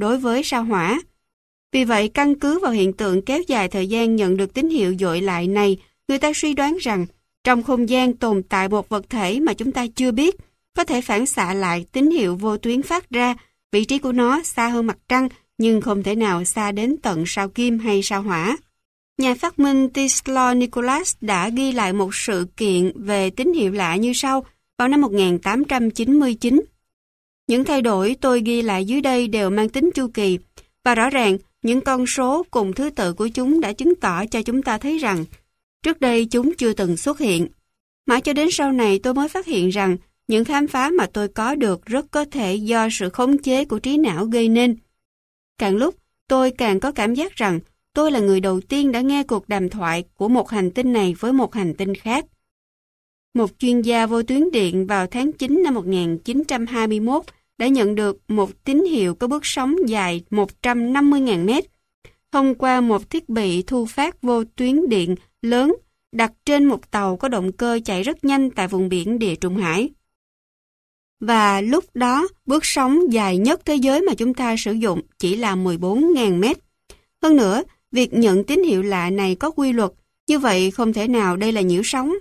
đối với sao hỏa. Vì vậy, căn cứ vào hiện tượng kéo dài thời gian nhận được tín hiệu dội lại này, người ta suy đoán rằng trong không gian tồn tại một vật thể mà chúng ta chưa biết, có thể phản xạ lại tín hiệu vô tuyến phát ra, vị trí của nó xa hơn mặt trăng nhưng không thể nào xa đến tận sao kim hay sao hỏa. Nhà phát minh Tesla Nicholas đã ghi lại một sự kiện về tín hiệu lạ như sau vào năm 1899. Những thay đổi tôi ghi lại dưới đây đều mang tính chu kỳ và rõ ràng những con số cùng thứ tự của chúng đã chứng tỏ cho chúng ta thấy rằng trước đây chúng chưa từng xuất hiện. Mãi cho đến sau này tôi mới phát hiện rằng những khám phá mà tôi có được rất có thể do sự khống chế của trí não gây nên. Càng lúc, tôi càng có cảm giác rằng tôi là người đầu tiên đã nghe cuộc đàm thoại của một hành tinh này với một hành tinh khác. Một chuyên gia vô tuyến điện vào tháng 9 năm 1921 đã nhận được một tín hiệu có bước sóng dài 150.000 mét thông qua một thiết bị thu phát vô tuyến điện lớn đặt trên một tàu có động cơ chạy rất nhanh tại vùng biển địa Trung Hải. Và lúc đó, bước sóng dài nhất thế giới mà chúng ta sử dụng chỉ là 14.000 mét. Hơn nữa, việc nhận tín hiệu lạ này có quy luật, như vậy không thể nào đây là nhiễu sóng.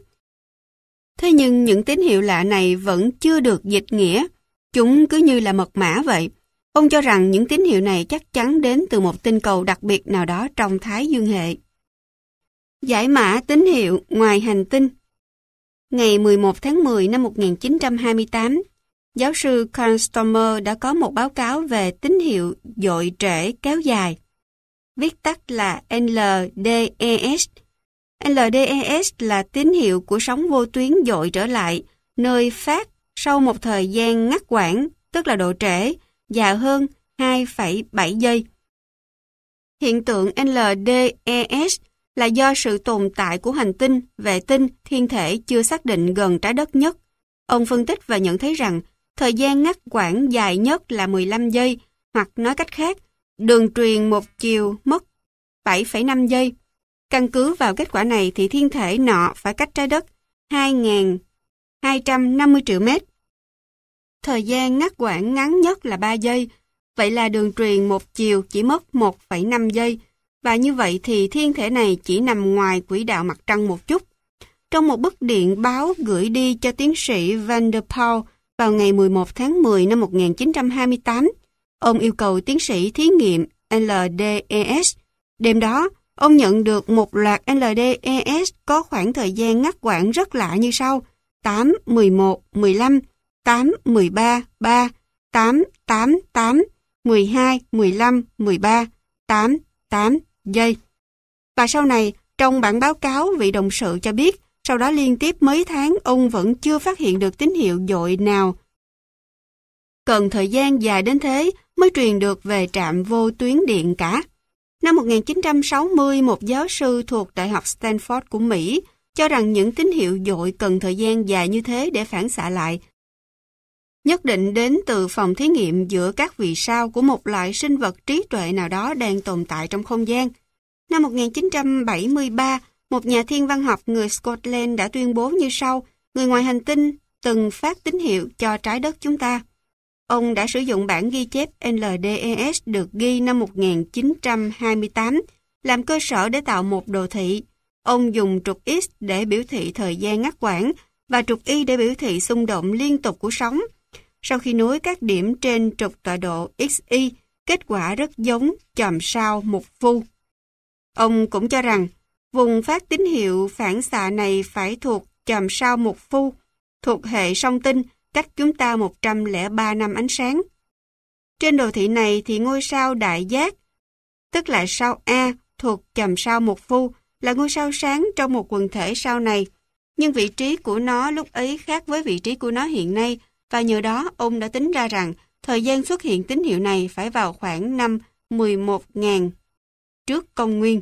Thế nhưng những tín hiệu lạ này vẫn chưa được dịch nghĩa, chúng cứ như là mật mã vậy. Ông cho rằng những tín hiệu này chắc chắn đến từ một tinh cầu đặc biệt nào đó trong Thái Dương hệ. Giải mã tín hiệu ngoài hành tinh Ngày 11 tháng 10 năm 1928, giáo sư Carl Stormer đã có một báo cáo về tín hiệu dội trễ kéo dài. Viết tắt là LDES. LDES là tín hiệu của sóng vô tuyến dội trở lại, nơi phát sau một thời gian ngắt quãng, tức là độ trễ, dài hơn 2,7 giây. Hiện tượng LDES là do sự tồn tại của hành tinh, vệ tinh, thiên thể chưa xác định gần trái đất nhất. Ông phân tích và nhận thấy rằng thời gian ngắt quãng dài nhất là 15 giây, hoặc nói cách khác, đường truyền một chiều mất 7,5 giây. Căn cứ vào kết quả này thì thiên thể nọ phải cách trái đất 2.250 triệu mét. Thời gian ngắt quãng ngắn nhất là 3 giây, vậy là đường truyền một chiều chỉ mất 1,5 giây, và như vậy thì thiên thể này chỉ nằm ngoài quỹ đạo mặt trăng một chút. Trong một bức điện báo gửi đi cho tiến sĩ Van der Paul vào ngày 11 tháng 10 năm 1928, ông yêu cầu tiến sĩ thí nghiệm LDES. Đêm đó, ông nhận được một loạt LDES có khoảng thời gian ngắt quãng rất lạ như sau 8, 11, 15, 8, 13, 3, 8, 8, 8, 12, 15, 13, 8, 8 giây. Và sau này, trong bản báo cáo vị đồng sự cho biết sau đó liên tiếp mấy tháng ông vẫn chưa phát hiện được tín hiệu dội nào. Cần thời gian dài đến thế mới truyền được về trạm vô tuyến điện cả. Năm 1960, một giáo sư thuộc Đại học Stanford của Mỹ cho rằng những tín hiệu dội cần thời gian dài như thế để phản xạ lại. Nhất định đến từ phòng thí nghiệm giữa các vì sao của một loại sinh vật trí tuệ nào đó đang tồn tại trong không gian. Năm 1973, một nhà thiên văn học người Scotland đã tuyên bố như sau, người ngoài hành tinh từng phát tín hiệu cho trái đất chúng ta. Ông đã sử dụng bản ghi chép LDES được ghi năm 1928 làm cơ sở để tạo một đồ thị. Ông dùng trục X để biểu thị thời gian ngắt quãng và trục Y để biểu thị xung động liên tục của sóng. Sau khi nối các điểm trên trục tọa độ XY, kết quả rất giống chòm sao một phu. Ông cũng cho rằng Vùng phát tín hiệu phản xạ này phải thuộc chòm sao một phu, thuộc hệ song tinh, cách chúng ta 103 năm ánh sáng. Trên đồ thị này thì ngôi sao đại giác, tức là sao A thuộc chòm sao một phu, là ngôi sao sáng trong một quần thể sau này, nhưng vị trí của nó lúc ấy khác với vị trí của nó hiện nay, và nhờ đó ông đã tính ra rằng thời gian xuất hiện tín hiệu này phải vào khoảng năm 11.000 trước công nguyên.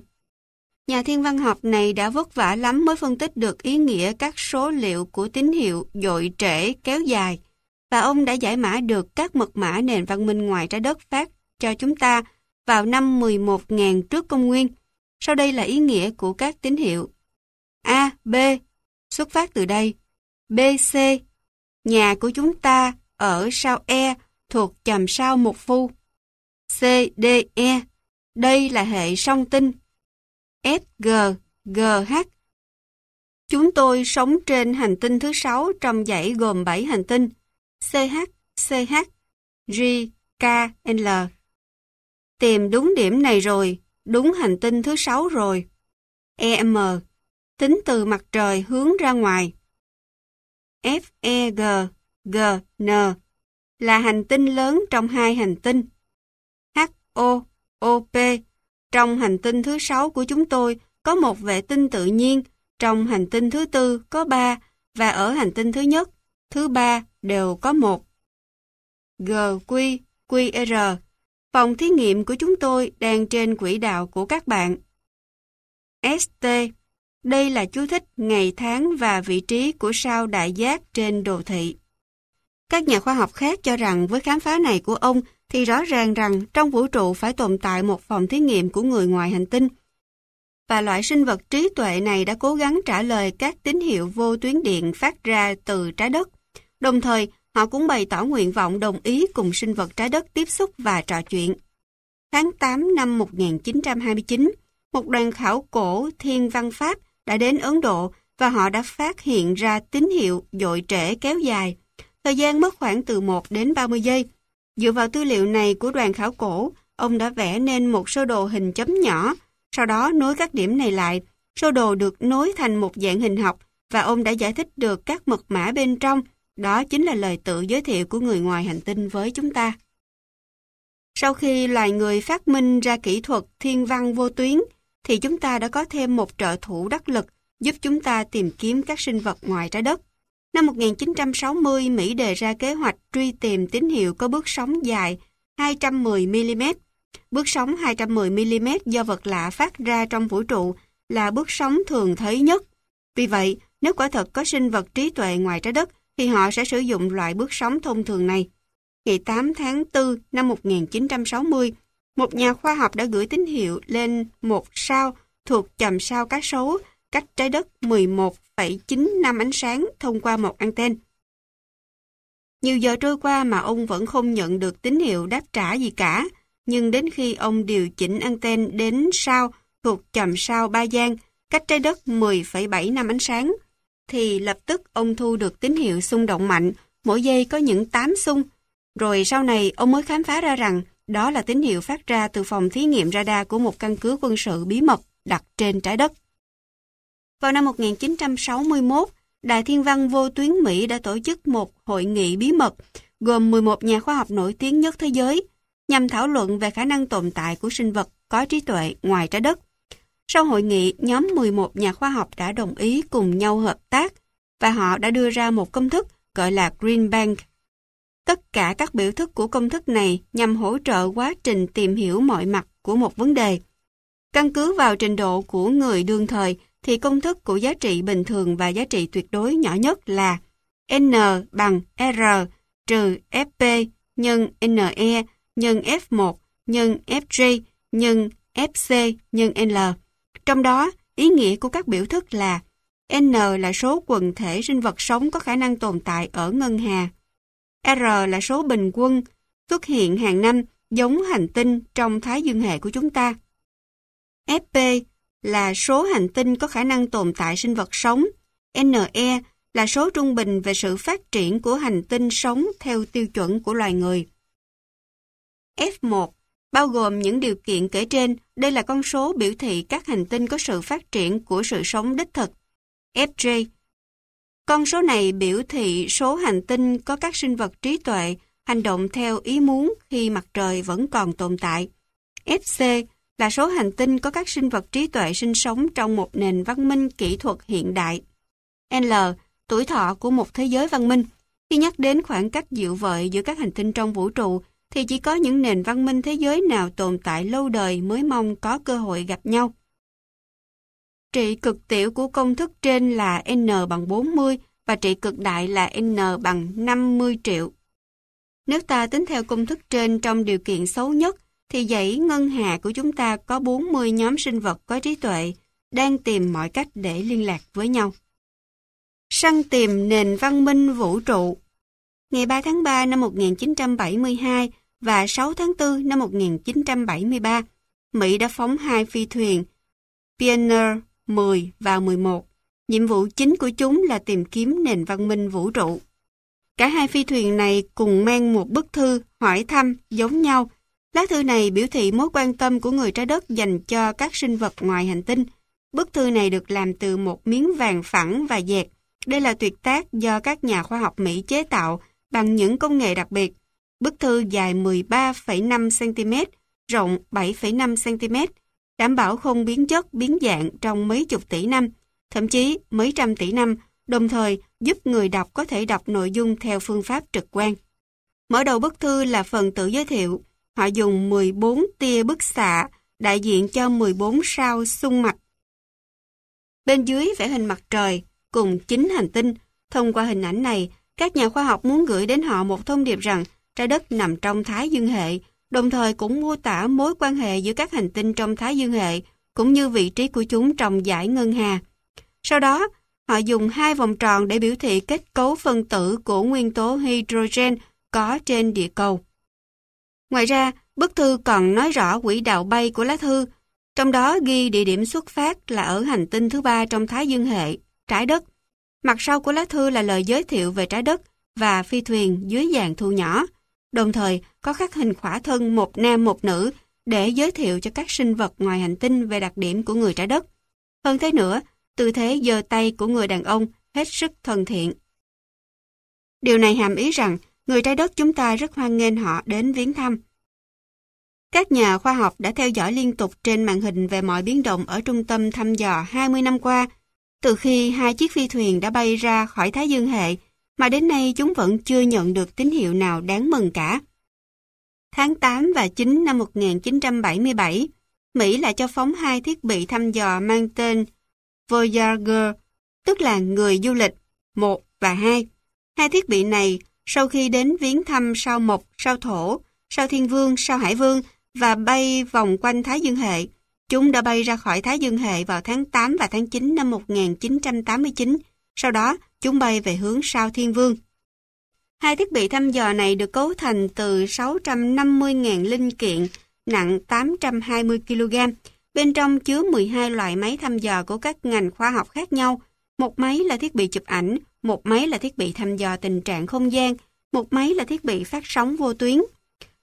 Nhà thiên văn học này đã vất vả lắm mới phân tích được ý nghĩa các số liệu của tín hiệu dội trễ kéo dài, và ông đã giải mã được các mật mã nền văn minh ngoài trái đất phát cho chúng ta vào năm 11.000 trước công nguyên. Sau đây là ý nghĩa của các tín hiệu. A, B, xuất phát từ đây. B, C, nhà của chúng ta ở sao E thuộc chòm sao một phu. C, D, E Đây là hệ song tinh. S, G, G, H Chúng tôi sống trên hành tinh thứ 6 trong dãy gồm 7 hành tinh. CH, CH, G, K, L. Tìm đúng điểm này rồi, đúng hành tinh thứ sáu rồi. EM, tính từ mặt trời hướng ra ngoài. FEG, GN, là hành tinh lớn trong hai hành tinh. HO, OP, trong hành tinh thứ sáu của chúng tôi có một vệ tinh tự nhiên, trong hành tinh thứ tư có ba và ở hành tinh thứ nhất, thứ ba đều có một. GQ, QR, phòng thí nghiệm của chúng tôi đang trên quỹ đạo của các bạn. ST, đây là chú thích ngày tháng và vị trí của sao đại giác trên đồ thị. Các nhà khoa học khác cho rằng với khám phá này của ông thì rõ ràng rằng trong vũ trụ phải tồn tại một phòng thí nghiệm của người ngoài hành tinh. Và loại sinh vật trí tuệ này đã cố gắng trả lời các tín hiệu vô tuyến điện phát ra từ trái đất. Đồng thời, họ cũng bày tỏ nguyện vọng đồng ý cùng sinh vật trái đất tiếp xúc và trò chuyện. Tháng 8 năm 1929, một đoàn khảo cổ thiên văn Pháp đã đến Ấn Độ và họ đã phát hiện ra tín hiệu dội trễ kéo dài. Thời gian mất khoảng từ 1 đến 30 giây. Dựa vào tư liệu này của đoàn khảo cổ, ông đã vẽ nên một sơ đồ hình chấm nhỏ, sau đó nối các điểm này lại. Sơ đồ được nối thành một dạng hình học và ông đã giải thích được các mật mã bên trong. Đó chính là lời tự giới thiệu của người ngoài hành tinh với chúng ta. Sau khi loài người phát minh ra kỹ thuật thiên văn vô tuyến, thì chúng ta đã có thêm một trợ thủ đắc lực giúp chúng ta tìm kiếm các sinh vật ngoài trái đất. Năm 1960, Mỹ đề ra kế hoạch truy tìm tín hiệu có bước sóng dài 210mm. Bước sóng 210mm do vật lạ phát ra trong vũ trụ là bước sóng thường thấy nhất. Vì vậy, nếu quả thật có sinh vật trí tuệ ngoài trái đất, thì họ sẽ sử dụng loại bước sóng thông thường này. Ngày 8 tháng 4 năm 1960, một nhà khoa học đã gửi tín hiệu lên một sao thuộc chòm sao cá sấu cách trái đất 11,9 năm ánh sáng thông qua một anten. Nhiều giờ trôi qua mà ông vẫn không nhận được tín hiệu đáp trả gì cả, nhưng đến khi ông điều chỉnh anten đến sao thuộc chòm sao Ba Giang, cách trái đất 10,7 năm ánh sáng, thì lập tức ông thu được tín hiệu xung động mạnh, mỗi giây có những 8 xung. Rồi sau này ông mới khám phá ra rằng đó là tín hiệu phát ra từ phòng thí nghiệm radar của một căn cứ quân sự bí mật đặt trên trái đất. Vào năm 1961, Đài Thiên văn Vô tuyến Mỹ đã tổ chức một hội nghị bí mật gồm 11 nhà khoa học nổi tiếng nhất thế giới nhằm thảo luận về khả năng tồn tại của sinh vật có trí tuệ ngoài trái đất. Sau hội nghị, nhóm 11 nhà khoa học đã đồng ý cùng nhau hợp tác và họ đã đưa ra một công thức gọi là Green Bank. Tất cả các biểu thức của công thức này nhằm hỗ trợ quá trình tìm hiểu mọi mặt của một vấn đề. Căn cứ vào trình độ của người đương thời thì công thức của giá trị bình thường và giá trị tuyệt đối nhỏ nhất là n bằng r trừ fp nhân ne nhân f1 nhân fj nhân fc nhân l. Trong đó, ý nghĩa của các biểu thức là n là số quần thể sinh vật sống có khả năng tồn tại ở ngân hà. R là số bình quân xuất hiện hàng năm giống hành tinh trong Thái Dương hệ của chúng ta. Fp là số hành tinh có khả năng tồn tại sinh vật sống. NE là số trung bình về sự phát triển của hành tinh sống theo tiêu chuẩn của loài người. F1 bao gồm những điều kiện kể trên, đây là con số biểu thị các hành tinh có sự phát triển của sự sống đích thực. FJ Con số này biểu thị số hành tinh có các sinh vật trí tuệ hành động theo ý muốn khi mặt trời vẫn còn tồn tại. FC là số hành tinh có các sinh vật trí tuệ sinh sống trong một nền văn minh kỹ thuật hiện đại. L. Tuổi thọ của một thế giới văn minh. Khi nhắc đến khoảng cách dịu vợi giữa các hành tinh trong vũ trụ, thì chỉ có những nền văn minh thế giới nào tồn tại lâu đời mới mong có cơ hội gặp nhau. Trị cực tiểu của công thức trên là n bằng 40 và trị cực đại là n bằng 50 triệu. Nếu ta tính theo công thức trên trong điều kiện xấu nhất, thì dãy ngân hà của chúng ta có 40 nhóm sinh vật có trí tuệ, đang tìm mọi cách để liên lạc với nhau. Săn tìm nền văn minh vũ trụ Ngày 3 tháng 3 năm 1972, và 6 tháng 4 năm 1973, Mỹ đã phóng hai phi thuyền Pioneer 10 và 11. Nhiệm vụ chính của chúng là tìm kiếm nền văn minh vũ trụ. Cả hai phi thuyền này cùng mang một bức thư hỏi thăm giống nhau. Lá thư này biểu thị mối quan tâm của người trái đất dành cho các sinh vật ngoài hành tinh. Bức thư này được làm từ một miếng vàng phẳng và dẹt. Đây là tuyệt tác do các nhà khoa học Mỹ chế tạo bằng những công nghệ đặc biệt. Bức thư dài 13,5 cm, rộng 7,5 cm, đảm bảo không biến chất, biến dạng trong mấy chục tỷ năm, thậm chí mấy trăm tỷ năm, đồng thời giúp người đọc có thể đọc nội dung theo phương pháp trực quan. Mở đầu bức thư là phần tự giới thiệu. Họ dùng 14 tia bức xạ đại diện cho 14 sao xung mạch. Bên dưới vẽ hình mặt trời cùng chính hành tinh. Thông qua hình ảnh này, các nhà khoa học muốn gửi đến họ một thông điệp rằng trái đất nằm trong Thái Dương hệ, đồng thời cũng mô tả mối quan hệ giữa các hành tinh trong Thái Dương hệ, cũng như vị trí của chúng trong giải ngân hà. Sau đó, họ dùng hai vòng tròn để biểu thị kết cấu phân tử của nguyên tố hydrogen có trên địa cầu. Ngoài ra, bức thư còn nói rõ quỹ đạo bay của lá thư, trong đó ghi địa điểm xuất phát là ở hành tinh thứ ba trong Thái Dương hệ, trái đất. Mặt sau của lá thư là lời giới thiệu về trái đất và phi thuyền dưới dạng thu nhỏ. Đồng thời, có khắc hình khỏa thân một nam một nữ để giới thiệu cho các sinh vật ngoài hành tinh về đặc điểm của người trái đất. Hơn thế nữa, tư thế giơ tay của người đàn ông hết sức thân thiện. Điều này hàm ý rằng người trái đất chúng ta rất hoan nghênh họ đến viếng thăm. Các nhà khoa học đã theo dõi liên tục trên màn hình về mọi biến động ở trung tâm thăm dò 20 năm qua, từ khi hai chiếc phi thuyền đã bay ra khỏi Thái Dương hệ, mà đến nay chúng vẫn chưa nhận được tín hiệu nào đáng mừng cả. Tháng 8 và 9 năm 1977, Mỹ lại cho phóng hai thiết bị thăm dò mang tên Voyager, tức là người du lịch 1 và 2. Hai thiết bị này sau khi đến viếng thăm sao Mộc, sao Thổ, sao Thiên Vương, sao Hải Vương và bay vòng quanh Thái Dương hệ, chúng đã bay ra khỏi Thái Dương hệ vào tháng 8 và tháng 9 năm 1989. Sau đó, chúng bay về hướng sao Thiên Vương. Hai thiết bị thăm dò này được cấu thành từ 650.000 linh kiện nặng 820 kg. Bên trong chứa 12 loại máy thăm dò của các ngành khoa học khác nhau. Một máy là thiết bị chụp ảnh, một máy là thiết bị thăm dò tình trạng không gian, một máy là thiết bị phát sóng vô tuyến.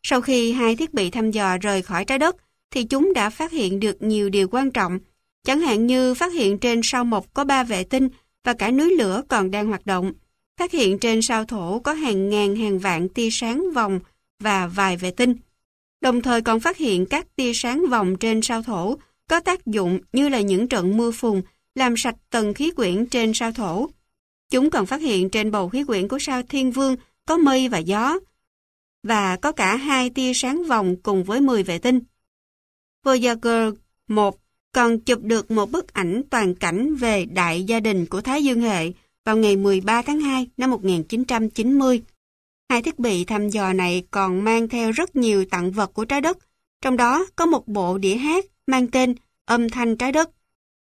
Sau khi hai thiết bị thăm dò rời khỏi trái đất, thì chúng đã phát hiện được nhiều điều quan trọng, chẳng hạn như phát hiện trên sao mộc có ba vệ tinh và cả núi lửa còn đang hoạt động. Phát hiện trên sao thổ có hàng ngàn hàng vạn tia sáng vòng và vài vệ tinh. Đồng thời còn phát hiện các tia sáng vòng trên sao thổ có tác dụng như là những trận mưa phùn làm sạch tầng khí quyển trên sao thổ. Chúng còn phát hiện trên bầu khí quyển của sao thiên vương có mây và gió, và có cả hai tia sáng vòng cùng với 10 vệ tinh. Voyager 1 còn chụp được một bức ảnh toàn cảnh về đại gia đình của Thái Dương Hệ vào ngày 13 tháng 2 năm 1990. Hai thiết bị thăm dò này còn mang theo rất nhiều tặng vật của trái đất, trong đó có một bộ đĩa hát mang tên Âm thanh trái đất,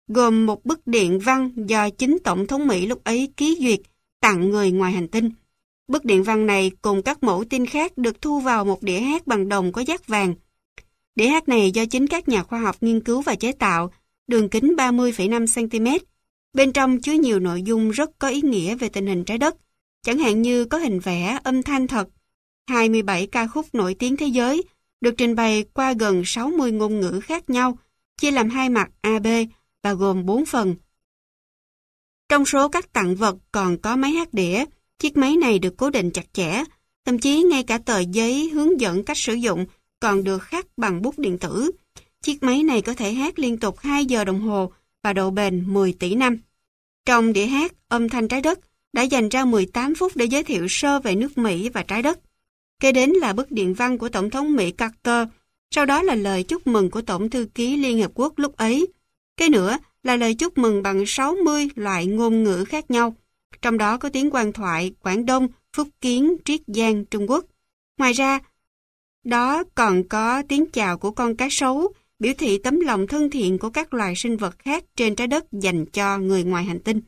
gồm một bức điện văn do chính Tổng thống Mỹ lúc ấy ký duyệt tặng người ngoài hành tinh. Bức điện văn này cùng các mẫu tin khác được thu vào một đĩa hát bằng đồng có giác vàng. Đĩa hát này do chính các nhà khoa học nghiên cứu và chế tạo, đường kính 30,5cm. Bên trong chứa nhiều nội dung rất có ý nghĩa về tình hình trái đất, chẳng hạn như có hình vẽ âm thanh thật, 27 ca khúc nổi tiếng thế giới, được trình bày qua gần 60 ngôn ngữ khác nhau, chia làm hai mặt AB và gồm 4 phần. Trong số các tặng vật còn có máy hát đĩa, chiếc máy này được cố định chặt chẽ, thậm chí ngay cả tờ giấy hướng dẫn cách sử dụng còn được khắc bằng bút điện tử. Chiếc máy này có thể hát liên tục 2 giờ đồng hồ và độ bền 10 tỷ năm. Trong đĩa hát Âm thanh trái đất đã dành ra 18 phút để giới thiệu sơ về nước Mỹ và trái đất. Kế đến là bức điện văn của Tổng thống Mỹ Carter, sau đó là lời chúc mừng của Tổng thư ký Liên Hợp Quốc lúc ấy. Kế nữa là lời chúc mừng bằng 60 loại ngôn ngữ khác nhau, trong đó có tiếng quan thoại Quảng Đông, Phúc Kiến, Triết Giang, Trung Quốc. Ngoài ra, đó còn có tiếng chào của con cá sấu, biểu thị tấm lòng thân thiện của các loài sinh vật khác trên trái đất dành cho người ngoài hành tinh.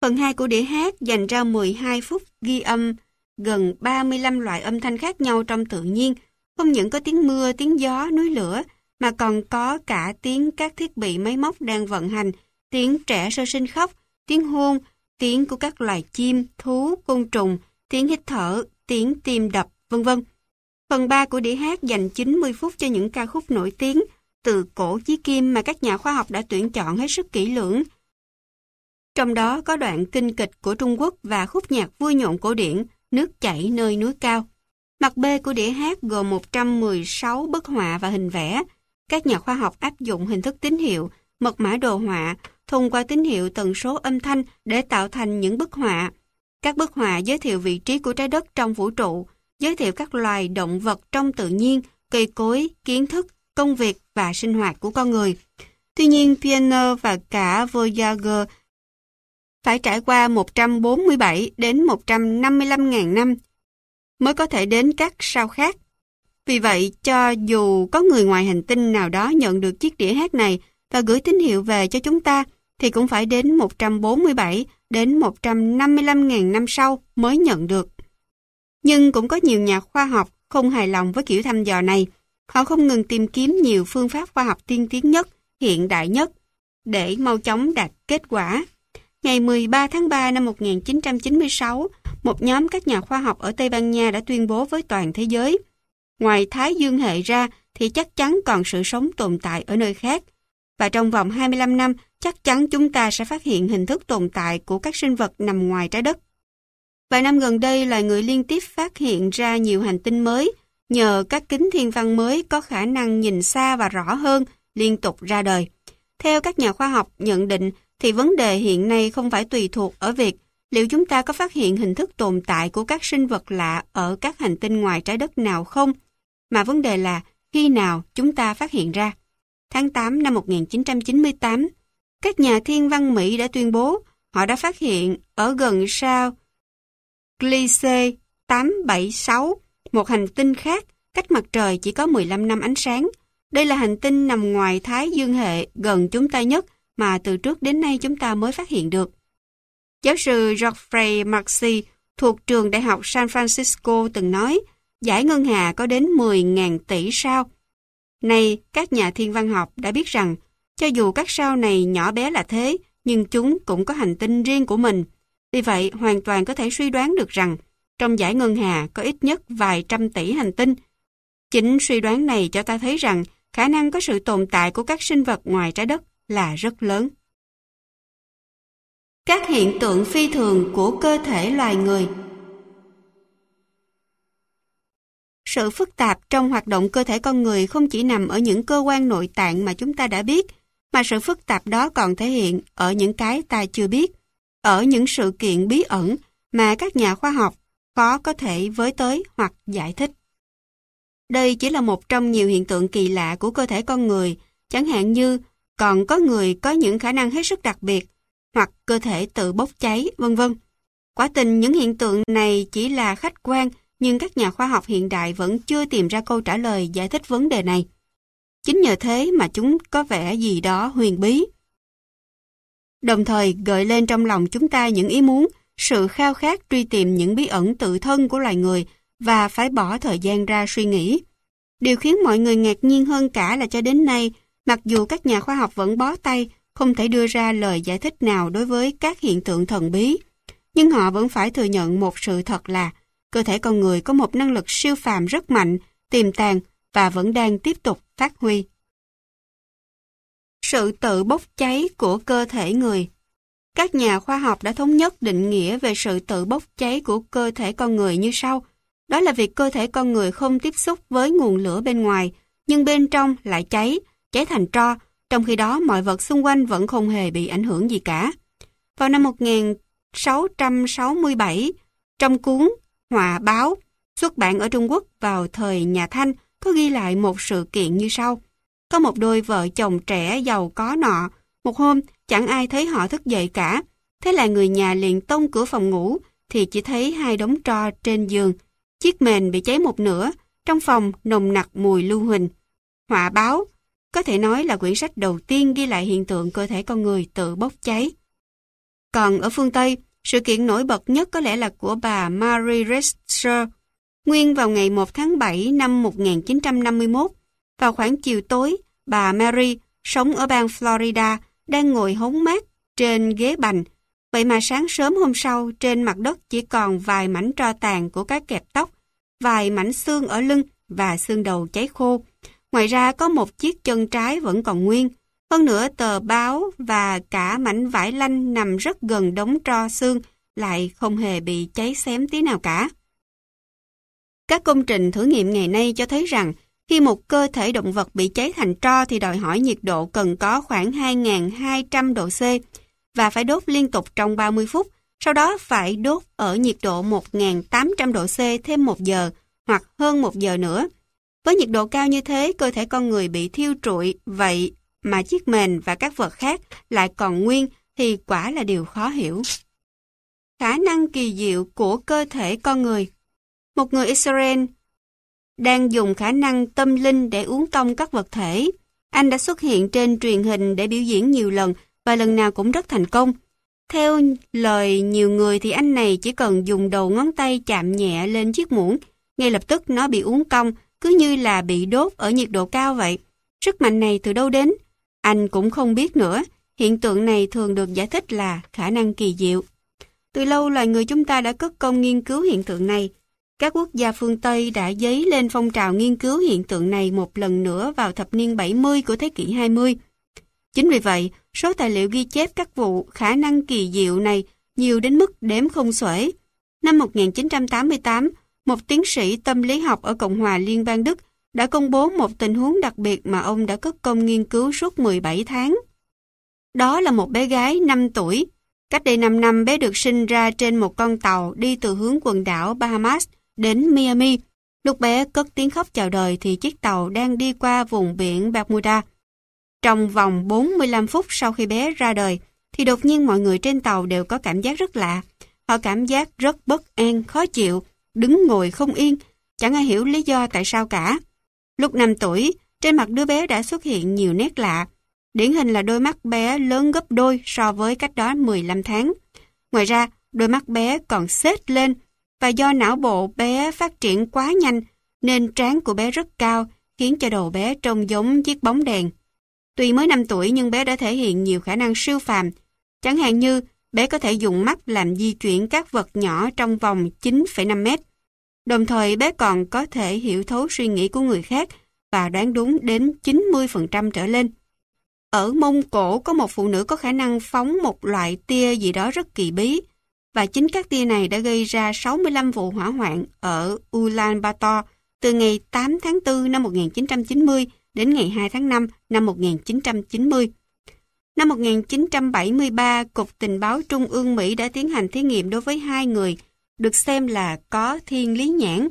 Phần 2 của đĩa hát dành ra 12 phút ghi âm gần 35 loại âm thanh khác nhau trong tự nhiên, không những có tiếng mưa, tiếng gió, núi lửa, mà còn có cả tiếng các thiết bị máy móc đang vận hành, tiếng trẻ sơ sinh khóc, tiếng hôn, tiếng của các loài chim, thú, côn trùng, tiếng hít thở, tiếng tim đập, vân vân. Phần 3 của đĩa hát dành 90 phút cho những ca khúc nổi tiếng từ cổ chí kim mà các nhà khoa học đã tuyển chọn hết sức kỹ lưỡng. Trong đó có đoạn kinh kịch của Trung Quốc và khúc nhạc vui nhộn cổ điển Nước chảy nơi núi cao. Mặt B của đĩa hát gồm 116 bức họa và hình vẽ. Các nhà khoa học áp dụng hình thức tín hiệu, mật mã đồ họa, thông qua tín hiệu tần số âm thanh để tạo thành những bức họa. Các bức họa giới thiệu vị trí của trái đất trong vũ trụ, giới thiệu các loài động vật trong tự nhiên, cây cối, kiến thức, công việc và sinh hoạt của con người. Tuy nhiên, Pioneer và cả Voyager phải trải qua 147 đến 155 ngàn năm mới có thể đến các sao khác. Vì vậy, cho dù có người ngoài hành tinh nào đó nhận được chiếc đĩa hát này và gửi tín hiệu về cho chúng ta, thì cũng phải đến 147 đến 155 ngàn năm sau mới nhận được. Nhưng cũng có nhiều nhà khoa học không hài lòng với kiểu thăm dò này. Họ không ngừng tìm kiếm nhiều phương pháp khoa học tiên tiến nhất, hiện đại nhất, để mau chóng đạt kết quả. Ngày 13 tháng 3 năm 1996, một nhóm các nhà khoa học ở Tây Ban Nha đã tuyên bố với toàn thế giới. Ngoài Thái Dương hệ ra thì chắc chắn còn sự sống tồn tại ở nơi khác. Và trong vòng 25 năm, chắc chắn chúng ta sẽ phát hiện hình thức tồn tại của các sinh vật nằm ngoài trái đất. Vài năm gần đây, loài người liên tiếp phát hiện ra nhiều hành tinh mới, nhờ các kính thiên văn mới có khả năng nhìn xa và rõ hơn liên tục ra đời. Theo các nhà khoa học nhận định thì vấn đề hiện nay không phải tùy thuộc ở việc liệu chúng ta có phát hiện hình thức tồn tại của các sinh vật lạ ở các hành tinh ngoài trái đất nào không, mà vấn đề là khi nào chúng ta phát hiện ra. Tháng 8 năm 1998, các nhà thiên văn Mỹ đã tuyên bố họ đã phát hiện ở gần sao Gliese 876, một hành tinh khác cách mặt trời chỉ có 15 năm ánh sáng. Đây là hành tinh nằm ngoài Thái Dương hệ gần chúng ta nhất mà từ trước đến nay chúng ta mới phát hiện được. Giáo sư Geoffrey Marcy thuộc trường Đại học San Francisco từng nói giải ngân hà có đến 10.000 tỷ sao. Nay, các nhà thiên văn học đã biết rằng cho dù các sao này nhỏ bé là thế, nhưng chúng cũng có hành tinh riêng của mình. Vì vậy, hoàn toàn có thể suy đoán được rằng trong giải ngân hà có ít nhất vài trăm tỷ hành tinh. Chính suy đoán này cho ta thấy rằng khả năng có sự tồn tại của các sinh vật ngoài trái đất là rất lớn. Các hiện tượng phi thường của cơ thể loài người Sự phức tạp trong hoạt động cơ thể con người không chỉ nằm ở những cơ quan nội tạng mà chúng ta đã biết, mà sự phức tạp đó còn thể hiện ở những cái ta chưa biết, ở những sự kiện bí ẩn mà các nhà khoa học khó có thể với tới hoặc giải thích. Đây chỉ là một trong nhiều hiện tượng kỳ lạ của cơ thể con người, chẳng hạn như còn có người có những khả năng hết sức đặc biệt, hoặc cơ thể tự bốc cháy, vân vân. Quả tình những hiện tượng này chỉ là khách quan, nhưng các nhà khoa học hiện đại vẫn chưa tìm ra câu trả lời giải thích vấn đề này. Chính nhờ thế mà chúng có vẻ gì đó huyền bí. Đồng thời gợi lên trong lòng chúng ta những ý muốn, sự khao khát truy tìm những bí ẩn tự thân của loài người và phải bỏ thời gian ra suy nghĩ. Điều khiến mọi người ngạc nhiên hơn cả là cho đến nay, mặc dù các nhà khoa học vẫn bó tay, không thể đưa ra lời giải thích nào đối với các hiện tượng thần bí, nhưng họ vẫn phải thừa nhận một sự thật là cơ thể con người có một năng lực siêu phàm rất mạnh, tiềm tàng và vẫn đang tiếp tục phát huy. Sự tự bốc cháy của cơ thể người Các nhà khoa học đã thống nhất định nghĩa về sự tự bốc cháy của cơ thể con người như sau. Đó là việc cơ thể con người không tiếp xúc với nguồn lửa bên ngoài, nhưng bên trong lại cháy, cháy thành tro, trong khi đó mọi vật xung quanh vẫn không hề bị ảnh hưởng gì cả. Vào năm 1667, trong cuốn Họa báo xuất bản ở Trung Quốc vào thời nhà Thanh có ghi lại một sự kiện như sau. Có một đôi vợ chồng trẻ giàu có nọ, một hôm chẳng ai thấy họ thức dậy cả. Thế là người nhà liền tông cửa phòng ngủ thì chỉ thấy hai đống tro trên giường. Chiếc mền bị cháy một nửa, trong phòng nồng nặc mùi lưu huỳnh. Họa báo có thể nói là quyển sách đầu tiên ghi lại hiện tượng cơ thể con người tự bốc cháy. Còn ở phương Tây, Sự kiện nổi bật nhất có lẽ là của bà Marie Rester, nguyên vào ngày 1 tháng 7 năm 1951. Vào khoảng chiều tối, bà Mary, sống ở bang Florida, đang ngồi hóng mát trên ghế bành. Vậy mà sáng sớm hôm sau, trên mặt đất chỉ còn vài mảnh tro tàn của các kẹp tóc, vài mảnh xương ở lưng và xương đầu cháy khô. Ngoài ra có một chiếc chân trái vẫn còn nguyên. Hơn nữa tờ báo và cả mảnh vải lanh nằm rất gần đống tro xương lại không hề bị cháy xém tí nào cả. Các công trình thử nghiệm ngày nay cho thấy rằng khi một cơ thể động vật bị cháy thành tro thì đòi hỏi nhiệt độ cần có khoảng 2.200 độ C và phải đốt liên tục trong 30 phút, sau đó phải đốt ở nhiệt độ 1.800 độ C thêm một giờ hoặc hơn một giờ nữa. Với nhiệt độ cao như thế, cơ thể con người bị thiêu trụi, vậy mà chiếc mền và các vật khác lại còn nguyên thì quả là điều khó hiểu. Khả năng kỳ diệu của cơ thể con người Một người Israel đang dùng khả năng tâm linh để uống tông các vật thể. Anh đã xuất hiện trên truyền hình để biểu diễn nhiều lần và lần nào cũng rất thành công. Theo lời nhiều người thì anh này chỉ cần dùng đầu ngón tay chạm nhẹ lên chiếc muỗng, ngay lập tức nó bị uống cong, cứ như là bị đốt ở nhiệt độ cao vậy. Sức mạnh này từ đâu đến? Anh cũng không biết nữa. Hiện tượng này thường được giải thích là khả năng kỳ diệu. Từ lâu loài người chúng ta đã cất công nghiên cứu hiện tượng này. Các quốc gia phương Tây đã dấy lên phong trào nghiên cứu hiện tượng này một lần nữa vào thập niên 70 của thế kỷ 20. Chính vì vậy, số tài liệu ghi chép các vụ khả năng kỳ diệu này nhiều đến mức đếm không xuể. Năm 1988, một tiến sĩ tâm lý học ở Cộng hòa Liên bang Đức đã công bố một tình huống đặc biệt mà ông đã cất công nghiên cứu suốt 17 tháng. Đó là một bé gái 5 tuổi. Cách đây 5 năm bé được sinh ra trên một con tàu đi từ hướng quần đảo Bahamas đến Miami. Lúc bé cất tiếng khóc chào đời thì chiếc tàu đang đi qua vùng biển Bermuda. Trong vòng 45 phút sau khi bé ra đời, thì đột nhiên mọi người trên tàu đều có cảm giác rất lạ. Họ cảm giác rất bất an, khó chịu, đứng ngồi không yên, chẳng ai hiểu lý do tại sao cả. Lúc 5 tuổi, trên mặt đứa bé đã xuất hiện nhiều nét lạ. Điển hình là đôi mắt bé lớn gấp đôi so với cách đó 15 tháng. Ngoài ra, đôi mắt bé còn xếp lên và do não bộ bé phát triển quá nhanh nên trán của bé rất cao khiến cho đầu bé trông giống chiếc bóng đèn. Tuy mới 5 tuổi nhưng bé đã thể hiện nhiều khả năng siêu phàm. Chẳng hạn như bé có thể dùng mắt làm di chuyển các vật nhỏ trong vòng 9,5 mét. Đồng thời bé còn có thể hiểu thấu suy nghĩ của người khác và đoán đúng đến 90% trở lên. Ở Mông Cổ có một phụ nữ có khả năng phóng một loại tia gì đó rất kỳ bí và chính các tia này đã gây ra 65 vụ hỏa hoạn ở Ulaanbaatar từ ngày 8 tháng 4 năm 1990 đến ngày 2 tháng 5 năm 1990. Năm 1973, Cục Tình báo Trung ương Mỹ đã tiến hành thí nghiệm đối với hai người được xem là có thiên lý nhãn.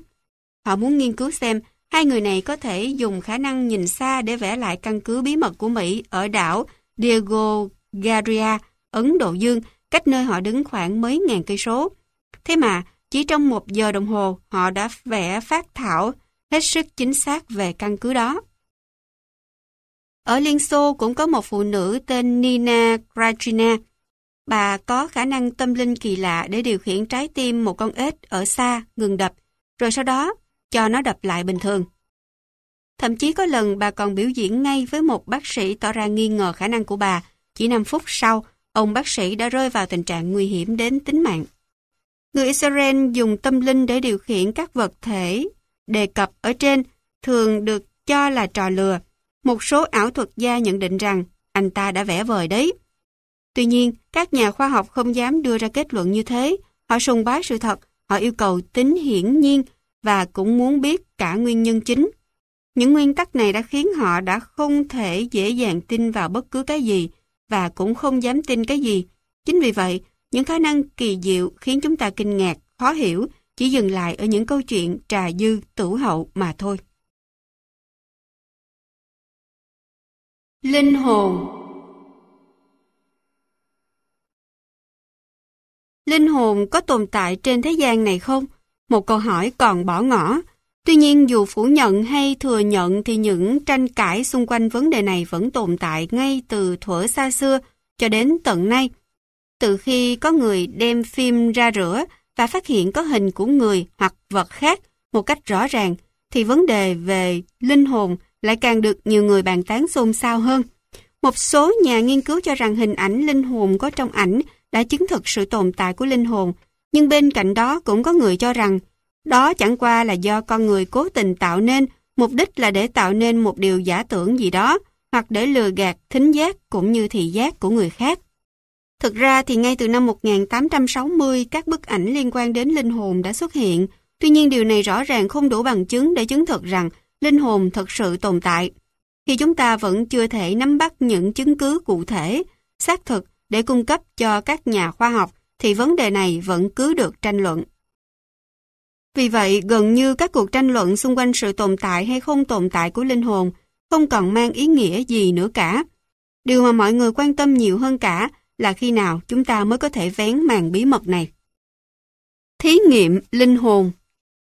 Họ muốn nghiên cứu xem hai người này có thể dùng khả năng nhìn xa để vẽ lại căn cứ bí mật của Mỹ ở đảo Diego Garcia, Ấn Độ Dương, cách nơi họ đứng khoảng mấy ngàn cây số. Thế mà, chỉ trong một giờ đồng hồ, họ đã vẽ phát thảo hết sức chính xác về căn cứ đó. Ở Liên Xô cũng có một phụ nữ tên Nina Krajina. Bà có khả năng tâm linh kỳ lạ để điều khiển trái tim một con ếch ở xa ngừng đập, rồi sau đó cho nó đập lại bình thường. Thậm chí có lần bà còn biểu diễn ngay với một bác sĩ tỏ ra nghi ngờ khả năng của bà. Chỉ 5 phút sau, ông bác sĩ đã rơi vào tình trạng nguy hiểm đến tính mạng. Người Israel dùng tâm linh để điều khiển các vật thể đề cập ở trên thường được cho là trò lừa. Một số ảo thuật gia nhận định rằng anh ta đã vẽ vời đấy. Tuy nhiên, các nhà khoa học không dám đưa ra kết luận như thế. Họ sùng bái sự thật, họ yêu cầu tính hiển nhiên và cũng muốn biết cả nguyên nhân chính. Những nguyên tắc này đã khiến họ đã không thể dễ dàng tin vào bất cứ cái gì và cũng không dám tin cái gì. Chính vì vậy, những khả năng kỳ diệu khiến chúng ta kinh ngạc, khó hiểu, chỉ dừng lại ở những câu chuyện trà dư, tử hậu mà thôi. Linh hồn Linh hồn có tồn tại trên thế gian này không? Một câu hỏi còn bỏ ngỏ. Tuy nhiên dù phủ nhận hay thừa nhận thì những tranh cãi xung quanh vấn đề này vẫn tồn tại ngay từ thuở xa xưa cho đến tận nay. từ khi có người đem phim ra rửa và phát hiện có hình của người hoặc vật khác một cách rõ ràng, thì vấn đề về linh hồn lại càng được nhiều người bàn tán xôn xao hơn. Một số nhà nghiên cứu cho rằng hình ảnh linh hồn có trong ảnh đã chứng thực sự tồn tại của linh hồn, nhưng bên cạnh đó cũng có người cho rằng đó chẳng qua là do con người cố tình tạo nên, mục đích là để tạo nên một điều giả tưởng gì đó, hoặc để lừa gạt thính giác cũng như thị giác của người khác. Thực ra thì ngay từ năm 1860, các bức ảnh liên quan đến linh hồn đã xuất hiện, tuy nhiên điều này rõ ràng không đủ bằng chứng để chứng thực rằng linh hồn thật sự tồn tại. Khi chúng ta vẫn chưa thể nắm bắt những chứng cứ cụ thể, xác thực để cung cấp cho các nhà khoa học, thì vấn đề này vẫn cứ được tranh luận. Vì vậy, gần như các cuộc tranh luận xung quanh sự tồn tại hay không tồn tại của linh hồn không còn mang ý nghĩa gì nữa cả. Điều mà mọi người quan tâm nhiều hơn cả là khi nào chúng ta mới có thể vén màn bí mật này. Thí nghiệm linh hồn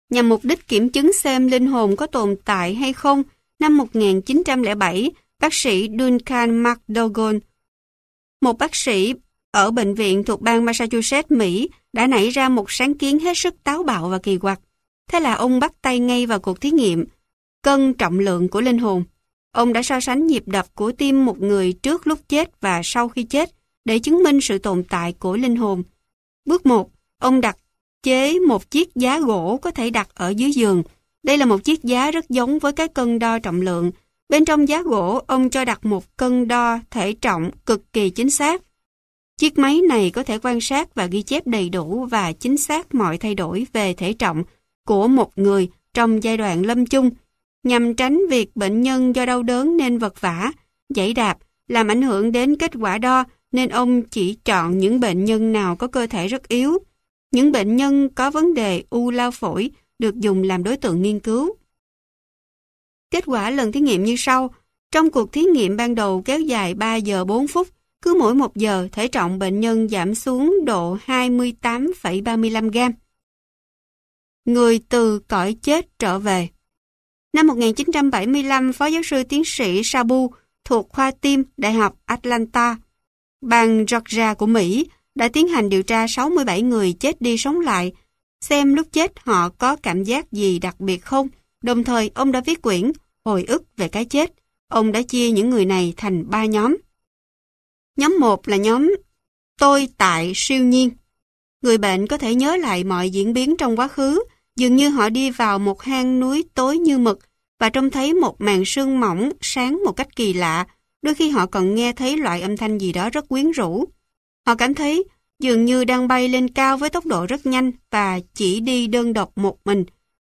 Nhằm mục đích kiểm chứng xem linh hồn có tồn tại hay không, năm 1907, bác sĩ Duncan McDougall, một bác sĩ ở bệnh viện thuộc bang Massachusetts, Mỹ, đã nảy ra một sáng kiến hết sức táo bạo và kỳ quặc. Thế là ông bắt tay ngay vào cuộc thí nghiệm, cân trọng lượng của linh hồn. Ông đã so sánh nhịp đập của tim một người trước lúc chết và sau khi chết để chứng minh sự tồn tại của linh hồn. Bước 1. Ông đặt chế một chiếc giá gỗ có thể đặt ở dưới giường. Đây là một chiếc giá rất giống với cái cân đo trọng lượng. Bên trong giá gỗ, ông cho đặt một cân đo thể trọng cực kỳ chính xác. Chiếc máy này có thể quan sát và ghi chép đầy đủ và chính xác mọi thay đổi về thể trọng của một người trong giai đoạn lâm chung, nhằm tránh việc bệnh nhân do đau đớn nên vật vả, dãy đạp, làm ảnh hưởng đến kết quả đo nên ông chỉ chọn những bệnh nhân nào có cơ thể rất yếu. Những bệnh nhân có vấn đề u lao phổi được dùng làm đối tượng nghiên cứu. Kết quả lần thí nghiệm như sau. Trong cuộc thí nghiệm ban đầu kéo dài 3 giờ 4 phút, cứ mỗi 1 giờ thể trọng bệnh nhân giảm xuống độ 28,35 gram. Người từ cõi chết trở về. Năm 1975, Phó giáo sư tiến sĩ Sabu thuộc khoa tim Đại học Atlanta Bang Georgia của Mỹ đã tiến hành điều tra 67 người chết đi sống lại, xem lúc chết họ có cảm giác gì đặc biệt không. Đồng thời, ông đã viết quyển Hồi ức về cái chết. Ông đã chia những người này thành ba nhóm. Nhóm 1 là nhóm Tôi tại siêu nhiên. Người bệnh có thể nhớ lại mọi diễn biến trong quá khứ, dường như họ đi vào một hang núi tối như mực và trông thấy một màn sương mỏng sáng một cách kỳ lạ Đôi khi họ còn nghe thấy loại âm thanh gì đó rất quyến rũ. Họ cảm thấy dường như đang bay lên cao với tốc độ rất nhanh và chỉ đi đơn độc một mình.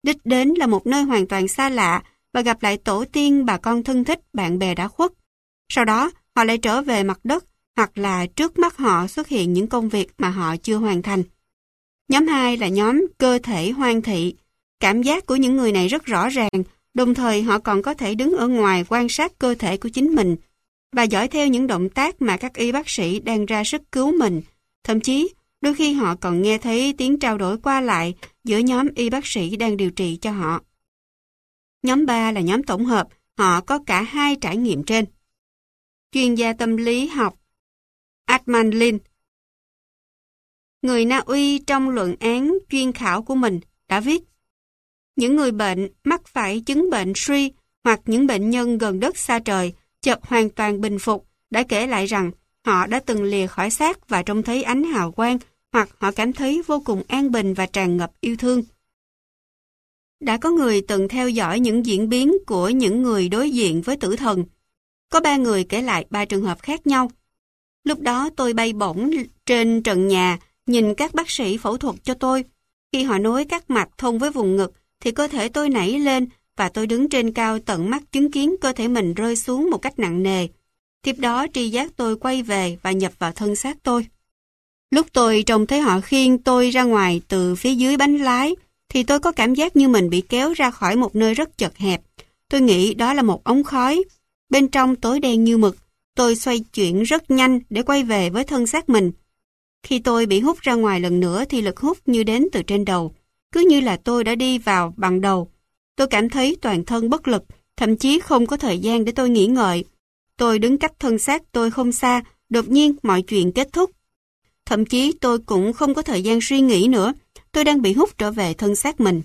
Đích đến là một nơi hoàn toàn xa lạ và gặp lại tổ tiên bà con thân thích bạn bè đã khuất. Sau đó, họ lại trở về mặt đất hoặc là trước mắt họ xuất hiện những công việc mà họ chưa hoàn thành. Nhóm 2 là nhóm cơ thể hoang thị. Cảm giác của những người này rất rõ ràng, đồng thời họ còn có thể đứng ở ngoài quan sát cơ thể của chính mình và dõi theo những động tác mà các y bác sĩ đang ra sức cứu mình. Thậm chí, đôi khi họ còn nghe thấy tiếng trao đổi qua lại giữa nhóm y bác sĩ đang điều trị cho họ. Nhóm 3 là nhóm tổng hợp, họ có cả hai trải nghiệm trên. Chuyên gia tâm lý học Atman Lin Người Na Uy trong luận án chuyên khảo của mình đã viết Những người bệnh mắc phải chứng bệnh suy hoặc những bệnh nhân gần đất xa trời chợt hoàn toàn bình phục, đã kể lại rằng họ đã từng lìa khỏi xác và trông thấy ánh hào quang, hoặc họ cảm thấy vô cùng an bình và tràn ngập yêu thương. Đã có người từng theo dõi những diễn biến của những người đối diện với tử thần. Có ba người kể lại ba trường hợp khác nhau. Lúc đó tôi bay bổng trên trần nhà, nhìn các bác sĩ phẫu thuật cho tôi. Khi họ nối các mạch thông với vùng ngực, thì cơ thể tôi nảy lên và tôi đứng trên cao tận mắt chứng kiến cơ thể mình rơi xuống một cách nặng nề. Tiếp đó tri giác tôi quay về và nhập vào thân xác tôi. Lúc tôi trông thấy họ khiêng tôi ra ngoài từ phía dưới bánh lái, thì tôi có cảm giác như mình bị kéo ra khỏi một nơi rất chật hẹp. Tôi nghĩ đó là một ống khói. Bên trong tối đen như mực, tôi xoay chuyển rất nhanh để quay về với thân xác mình. Khi tôi bị hút ra ngoài lần nữa thì lực hút như đến từ trên đầu. Cứ như là tôi đã đi vào bằng đầu Tôi cảm thấy toàn thân bất lực, thậm chí không có thời gian để tôi nghỉ ngợi. Tôi đứng cách thân xác tôi không xa, đột nhiên mọi chuyện kết thúc. Thậm chí tôi cũng không có thời gian suy nghĩ nữa. Tôi đang bị hút trở về thân xác mình.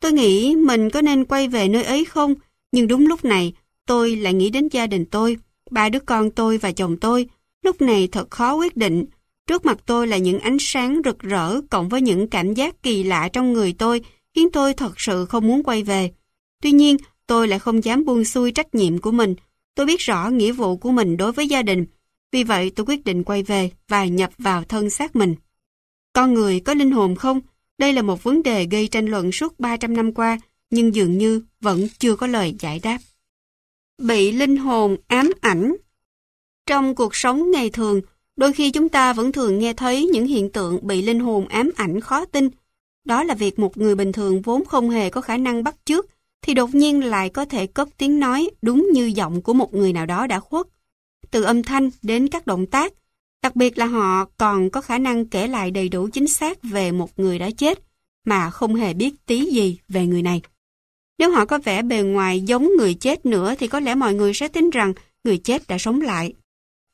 Tôi nghĩ mình có nên quay về nơi ấy không? Nhưng đúng lúc này, tôi lại nghĩ đến gia đình tôi, ba đứa con tôi và chồng tôi. Lúc này thật khó quyết định. Trước mặt tôi là những ánh sáng rực rỡ cộng với những cảm giác kỳ lạ trong người tôi khiến tôi thật sự không muốn quay về. Tuy nhiên, tôi lại không dám buông xuôi trách nhiệm của mình. Tôi biết rõ nghĩa vụ của mình đối với gia đình. Vì vậy tôi quyết định quay về và nhập vào thân xác mình. Con người có linh hồn không? Đây là một vấn đề gây tranh luận suốt 300 năm qua, nhưng dường như vẫn chưa có lời giải đáp. Bị linh hồn ám ảnh Trong cuộc sống ngày thường, đôi khi chúng ta vẫn thường nghe thấy những hiện tượng bị linh hồn ám ảnh khó tin. Đó là việc một người bình thường vốn không hề có khả năng bắt chước, thì đột nhiên lại có thể cất tiếng nói đúng như giọng của một người nào đó đã khuất. Từ âm thanh đến các động tác, Đặc biệt là họ còn có khả năng kể lại đầy đủ chính xác về một người đã chết mà không hề biết tí gì về người này. Nếu họ có vẻ bề ngoài giống người chết nữa thì có lẽ mọi người sẽ tin rằng người chết đã sống lại.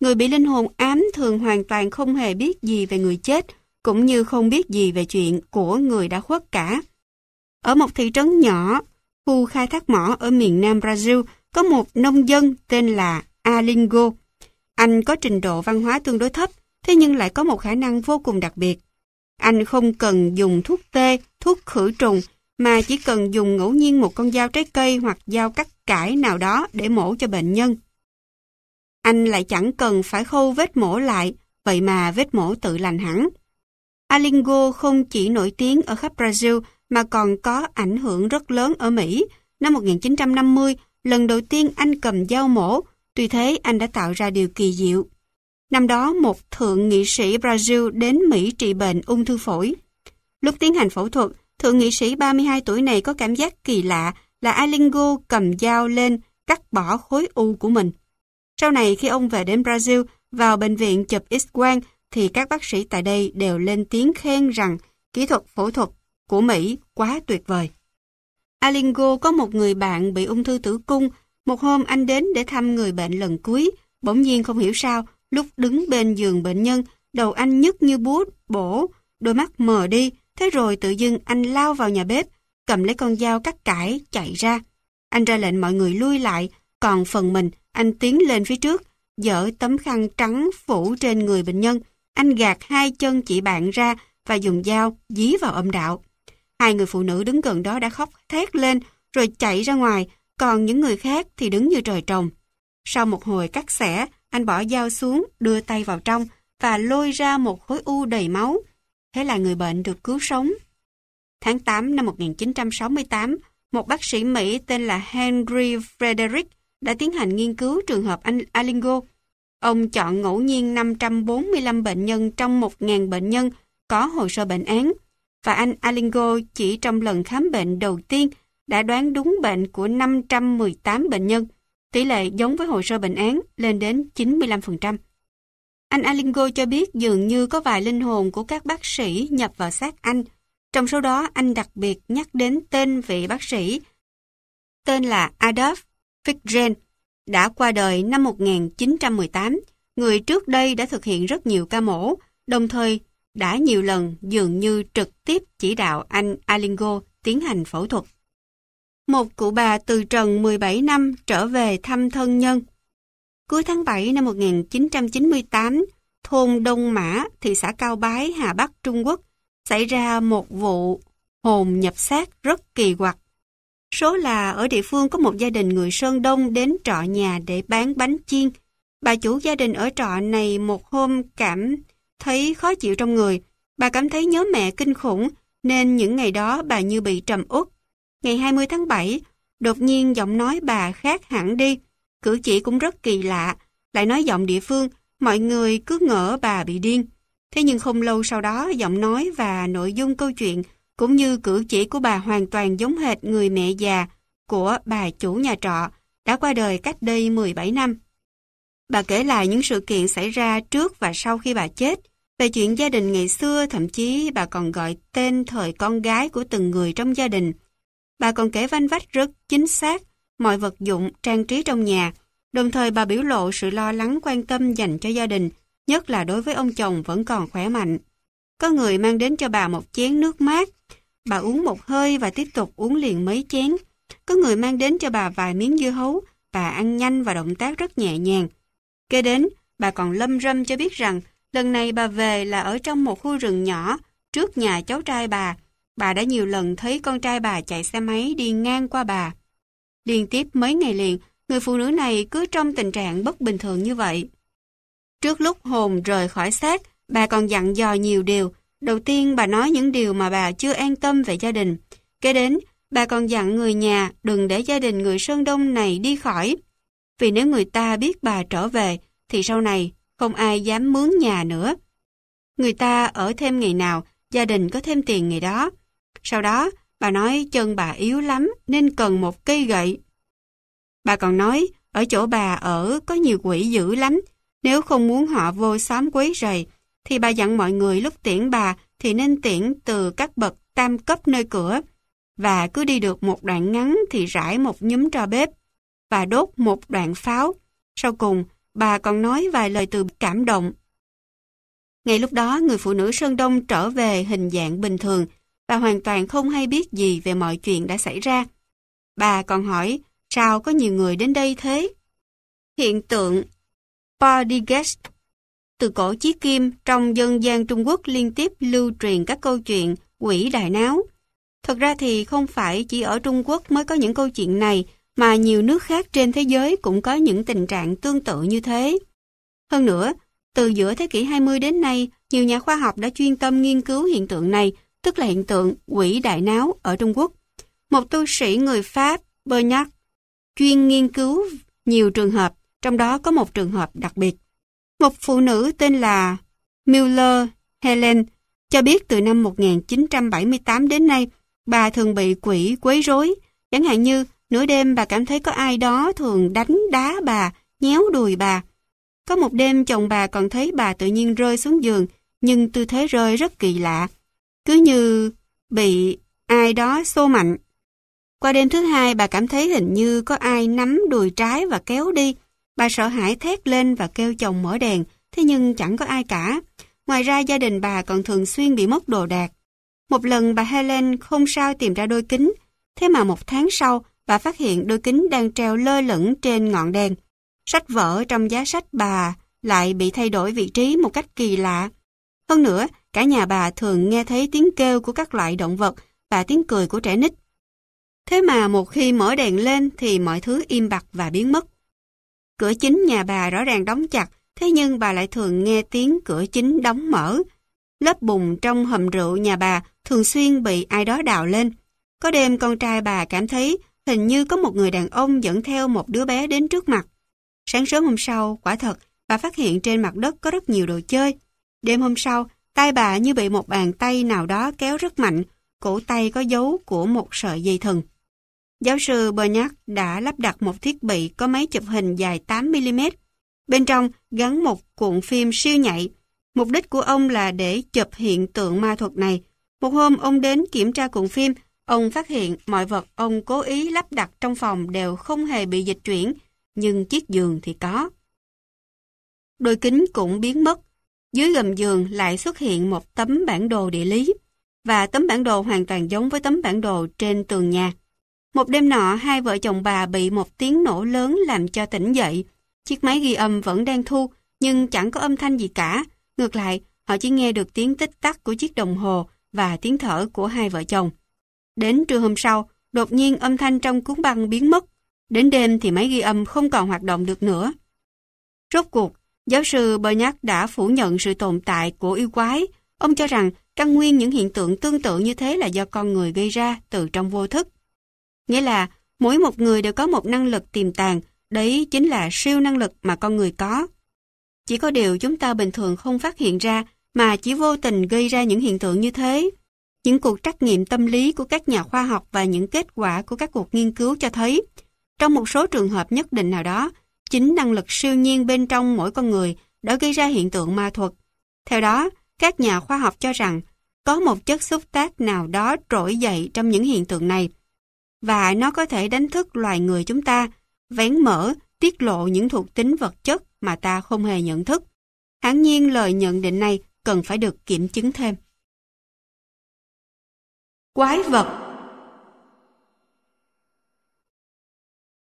Người bị linh hồn ám thường hoàn toàn không hề biết gì về người chết, cũng như không biết gì về chuyện của người đã khuất cả. Ở một thị trấn nhỏ, khu khai thác mỏ ở miền nam Brazil, có một nông dân tên là Alingo. Anh có trình độ văn hóa tương đối thấp, thế nhưng lại có một khả năng vô cùng đặc biệt. Anh không cần dùng thuốc tê, thuốc khử trùng, mà chỉ cần dùng ngẫu nhiên một con dao trái cây hoặc dao cắt cải nào đó để mổ cho bệnh nhân. Anh lại chẳng cần phải khâu vết mổ lại, vậy mà vết mổ tự lành hẳn. Alingo không chỉ nổi tiếng ở khắp Brazil mà còn có ảnh hưởng rất lớn ở Mỹ. Năm 1950, lần đầu tiên anh cầm dao mổ, Tuy thế, anh đã tạo ra điều kỳ diệu. Năm đó, một thượng nghị sĩ Brazil đến Mỹ trị bệnh ung thư phổi. Lúc tiến hành phẫu thuật, thượng nghị sĩ 32 tuổi này có cảm giác kỳ lạ là Alingo cầm dao lên cắt bỏ khối u của mình. Sau này khi ông về đến Brazil vào bệnh viện chụp X-quang thì các bác sĩ tại đây đều lên tiếng khen rằng kỹ thuật phẫu thuật của Mỹ quá tuyệt vời. Alingo có một người bạn bị ung thư tử cung một hôm anh đến để thăm người bệnh lần cuối, bỗng nhiên không hiểu sao, lúc đứng bên giường bệnh nhân, đầu anh nhức như bút, bổ, đôi mắt mờ đi, thế rồi tự dưng anh lao vào nhà bếp, cầm lấy con dao cắt cải, chạy ra. Anh ra lệnh mọi người lui lại, còn phần mình, anh tiến lên phía trước, dỡ tấm khăn trắng phủ trên người bệnh nhân. Anh gạt hai chân chị bạn ra và dùng dao dí vào âm đạo. Hai người phụ nữ đứng gần đó đã khóc thét lên, rồi chạy ra ngoài, còn những người khác thì đứng như trời trồng. Sau một hồi cắt xẻ, anh bỏ dao xuống, đưa tay vào trong và lôi ra một khối u đầy máu. Thế là người bệnh được cứu sống. Tháng 8 năm 1968, một bác sĩ Mỹ tên là Henry Frederick đã tiến hành nghiên cứu trường hợp anh Alingo. Ông chọn ngẫu nhiên 545 bệnh nhân trong 1.000 bệnh nhân có hồ sơ bệnh án và anh Alingo chỉ trong lần khám bệnh đầu tiên đã đoán đúng bệnh của 518 bệnh nhân, tỷ lệ giống với hồ sơ bệnh án lên đến 95%. Anh Alingo cho biết dường như có vài linh hồn của các bác sĩ nhập vào xác anh. Trong số đó, anh đặc biệt nhắc đến tên vị bác sĩ tên là Adolf Fichtgen, đã qua đời năm 1918. Người trước đây đã thực hiện rất nhiều ca mổ, đồng thời đã nhiều lần dường như trực tiếp chỉ đạo anh Alingo tiến hành phẫu thuật một cụ bà từ trần 17 năm trở về thăm thân nhân. Cuối tháng 7 năm 1998, thôn Đông Mã, thị xã Cao Bái, Hà Bắc, Trung Quốc, xảy ra một vụ hồn nhập xác rất kỳ quặc. Số là ở địa phương có một gia đình người Sơn Đông đến trọ nhà để bán bánh chiên. Bà chủ gia đình ở trọ này một hôm cảm thấy khó chịu trong người. Bà cảm thấy nhớ mẹ kinh khủng, nên những ngày đó bà như bị trầm uất. Ngày 20 tháng 7, đột nhiên giọng nói bà khác hẳn đi, cử chỉ cũng rất kỳ lạ, lại nói giọng địa phương, mọi người cứ ngỡ bà bị điên. Thế nhưng không lâu sau đó, giọng nói và nội dung câu chuyện cũng như cử chỉ của bà hoàn toàn giống hệt người mẹ già của bà chủ nhà trọ đã qua đời cách đây 17 năm. Bà kể lại những sự kiện xảy ra trước và sau khi bà chết, về chuyện gia đình ngày xưa, thậm chí bà còn gọi tên thời con gái của từng người trong gia đình. Bà còn kể vanh vách rất chính xác mọi vật dụng, trang trí trong nhà. Đồng thời bà biểu lộ sự lo lắng quan tâm dành cho gia đình nhất là đối với ông chồng vẫn còn khỏe mạnh. Có người mang đến cho bà một chén nước mát, bà uống một hơi và tiếp tục uống liền mấy chén. Có người mang đến cho bà vài miếng dưa hấu, bà ăn nhanh và động tác rất nhẹ nhàng. Kế đến, bà còn lâm râm cho biết rằng lần này bà về là ở trong một khu rừng nhỏ trước nhà cháu trai bà. Bà đã nhiều lần thấy con trai bà chạy xe máy đi ngang qua bà. Liên tiếp mấy ngày liền, người phụ nữ này cứ trong tình trạng bất bình thường như vậy. Trước lúc hồn rời khỏi xác, bà còn dặn dò nhiều điều. Đầu tiên bà nói những điều mà bà chưa an tâm về gia đình. Kế đến, bà còn dặn người nhà đừng để gia đình người Sơn Đông này đi khỏi. Vì nếu người ta biết bà trở về, thì sau này không ai dám mướn nhà nữa. Người ta ở thêm ngày nào, gia đình có thêm tiền ngày đó. Sau đó, bà nói chân bà yếu lắm nên cần một cây gậy. Bà còn nói, ở chỗ bà ở có nhiều quỷ dữ lắm, nếu không muốn họ vô xóm quấy rầy, thì bà dặn mọi người lúc tiễn bà thì nên tiễn từ các bậc tam cấp nơi cửa, và cứ đi được một đoạn ngắn thì rải một nhúm tro bếp, và đốt một đoạn pháo. Sau cùng, bà còn nói vài lời từ cảm động. Ngay lúc đó, người phụ nữ Sơn Đông trở về hình dạng bình thường, bà hoàn toàn không hay biết gì về mọi chuyện đã xảy ra. Bà còn hỏi, sao có nhiều người đến đây thế? Hiện tượng Poltergeist Từ cổ chí kim, trong dân gian Trung Quốc liên tiếp lưu truyền các câu chuyện quỷ đại náo. Thật ra thì không phải chỉ ở Trung Quốc mới có những câu chuyện này, mà nhiều nước khác trên thế giới cũng có những tình trạng tương tự như thế. Hơn nữa, từ giữa thế kỷ 20 đến nay, nhiều nhà khoa học đã chuyên tâm nghiên cứu hiện tượng này, tức là hiện tượng quỷ đại náo ở Trung Quốc. Một tu sĩ người Pháp, Bernard, chuyên nghiên cứu nhiều trường hợp, trong đó có một trường hợp đặc biệt. Một phụ nữ tên là Miller Helen cho biết từ năm 1978 đến nay, bà thường bị quỷ quấy rối, chẳng hạn như Nửa đêm bà cảm thấy có ai đó thường đánh đá bà, nhéo đùi bà. Có một đêm chồng bà còn thấy bà tự nhiên rơi xuống giường, nhưng tư thế rơi rất kỳ lạ. Cứ như bị ai đó xô mạnh. Qua đêm thứ hai bà cảm thấy hình như có ai nắm đùi trái và kéo đi. Bà sợ hãi thét lên và kêu chồng mở đèn, thế nhưng chẳng có ai cả. Ngoài ra gia đình bà còn thường xuyên bị mất đồ đạc. Một lần bà Helen không sao tìm ra đôi kính, thế mà một tháng sau bà phát hiện đôi kính đang treo lơ lửng trên ngọn đèn. Sách vở trong giá sách bà lại bị thay đổi vị trí một cách kỳ lạ. Hơn nữa, cả nhà bà thường nghe thấy tiếng kêu của các loại động vật và tiếng cười của trẻ nít. Thế mà một khi mở đèn lên thì mọi thứ im bặt và biến mất. Cửa chính nhà bà rõ ràng đóng chặt, thế nhưng bà lại thường nghe tiếng cửa chính đóng mở. Lớp bùn trong hầm rượu nhà bà thường xuyên bị ai đó đào lên. Có đêm con trai bà cảm thấy Hình như có một người đàn ông dẫn theo một đứa bé đến trước mặt. Sáng sớm hôm sau, quả thật, bà phát hiện trên mặt đất có rất nhiều đồ chơi. Đêm hôm sau, tay bà như bị một bàn tay nào đó kéo rất mạnh, cổ tay có dấu của một sợi dây thừng. Giáo sư Bernard đã lắp đặt một thiết bị có máy chụp hình dài 8mm. Bên trong gắn một cuộn phim siêu nhạy. Mục đích của ông là để chụp hiện tượng ma thuật này. Một hôm ông đến kiểm tra cuộn phim Ông phát hiện mọi vật ông cố ý lắp đặt trong phòng đều không hề bị dịch chuyển, nhưng chiếc giường thì có. Đôi kính cũng biến mất. Dưới gầm giường lại xuất hiện một tấm bản đồ địa lý, và tấm bản đồ hoàn toàn giống với tấm bản đồ trên tường nhà. Một đêm nọ, hai vợ chồng bà bị một tiếng nổ lớn làm cho tỉnh dậy. Chiếc máy ghi âm vẫn đang thu, nhưng chẳng có âm thanh gì cả. Ngược lại, họ chỉ nghe được tiếng tích tắc của chiếc đồng hồ và tiếng thở của hai vợ chồng. Đến trưa hôm sau, đột nhiên âm thanh trong cuốn băng biến mất. Đến đêm thì máy ghi âm không còn hoạt động được nữa. Rốt cuộc, giáo sư Bernard đã phủ nhận sự tồn tại của yêu quái. Ông cho rằng căn nguyên những hiện tượng tương tự như thế là do con người gây ra từ trong vô thức. Nghĩa là mỗi một người đều có một năng lực tiềm tàng, đấy chính là siêu năng lực mà con người có. Chỉ có điều chúng ta bình thường không phát hiện ra mà chỉ vô tình gây ra những hiện tượng như thế. Những cuộc trắc nghiệm tâm lý của các nhà khoa học và những kết quả của các cuộc nghiên cứu cho thấy, trong một số trường hợp nhất định nào đó, chính năng lực siêu nhiên bên trong mỗi con người đã gây ra hiện tượng ma thuật. Theo đó, các nhà khoa học cho rằng có một chất xúc tác nào đó trỗi dậy trong những hiện tượng này và nó có thể đánh thức loài người chúng ta, vén mở, tiết lộ những thuộc tính vật chất mà ta không hề nhận thức. Hẳn nhiên lời nhận định này cần phải được kiểm chứng thêm. Quái vật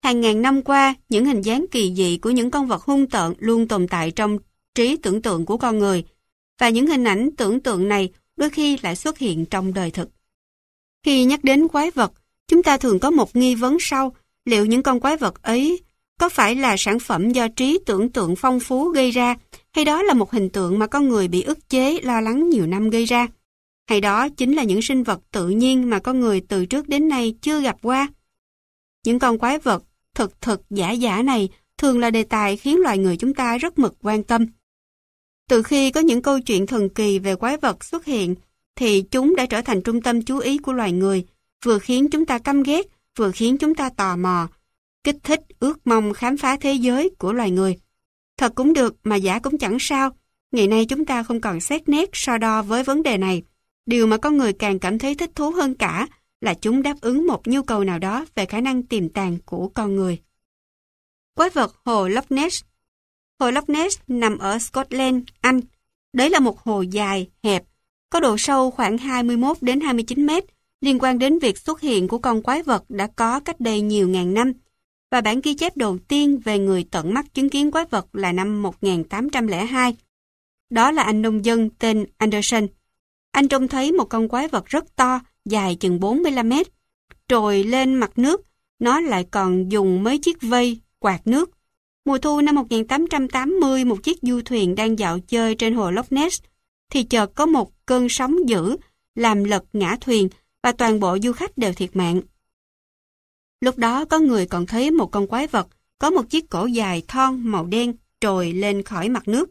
Hàng ngàn năm qua, những hình dáng kỳ dị của những con vật hung tợn luôn tồn tại trong trí tưởng tượng của con người, và những hình ảnh tưởng tượng này đôi khi lại xuất hiện trong đời thực. Khi nhắc đến quái vật, chúng ta thường có một nghi vấn sau, liệu những con quái vật ấy có phải là sản phẩm do trí tưởng tượng phong phú gây ra, hay đó là một hình tượng mà con người bị ức chế lo lắng nhiều năm gây ra? Hay đó chính là những sinh vật tự nhiên mà con người từ trước đến nay chưa gặp qua? Những con quái vật thực thực giả giả này thường là đề tài khiến loài người chúng ta rất mực quan tâm. Từ khi có những câu chuyện thần kỳ về quái vật xuất hiện, thì chúng đã trở thành trung tâm chú ý của loài người, vừa khiến chúng ta căm ghét, vừa khiến chúng ta tò mò, kích thích ước mong khám phá thế giới của loài người. Thật cũng được mà giả cũng chẳng sao, ngày nay chúng ta không còn xét nét so đo với vấn đề này. Điều mà con người càng cảm thấy thích thú hơn cả là chúng đáp ứng một nhu cầu nào đó về khả năng tiềm tàng của con người. Quái vật hồ Loch Ness Hồ Loch Ness nằm ở Scotland, Anh. Đấy là một hồ dài, hẹp, có độ sâu khoảng 21 đến 29 mét, liên quan đến việc xuất hiện của con quái vật đã có cách đây nhiều ngàn năm. Và bản ghi chép đầu tiên về người tận mắt chứng kiến quái vật là năm 1802. Đó là anh nông dân tên Anderson. Anh trông thấy một con quái vật rất to, dài chừng 45 mét. Trồi lên mặt nước, nó lại còn dùng mấy chiếc vây quạt nước. Mùa thu năm 1880, một chiếc du thuyền đang dạo chơi trên hồ Loch Ness, thì chợt có một cơn sóng dữ, làm lật ngã thuyền và toàn bộ du khách đều thiệt mạng. Lúc đó có người còn thấy một con quái vật có một chiếc cổ dài thon màu đen trồi lên khỏi mặt nước.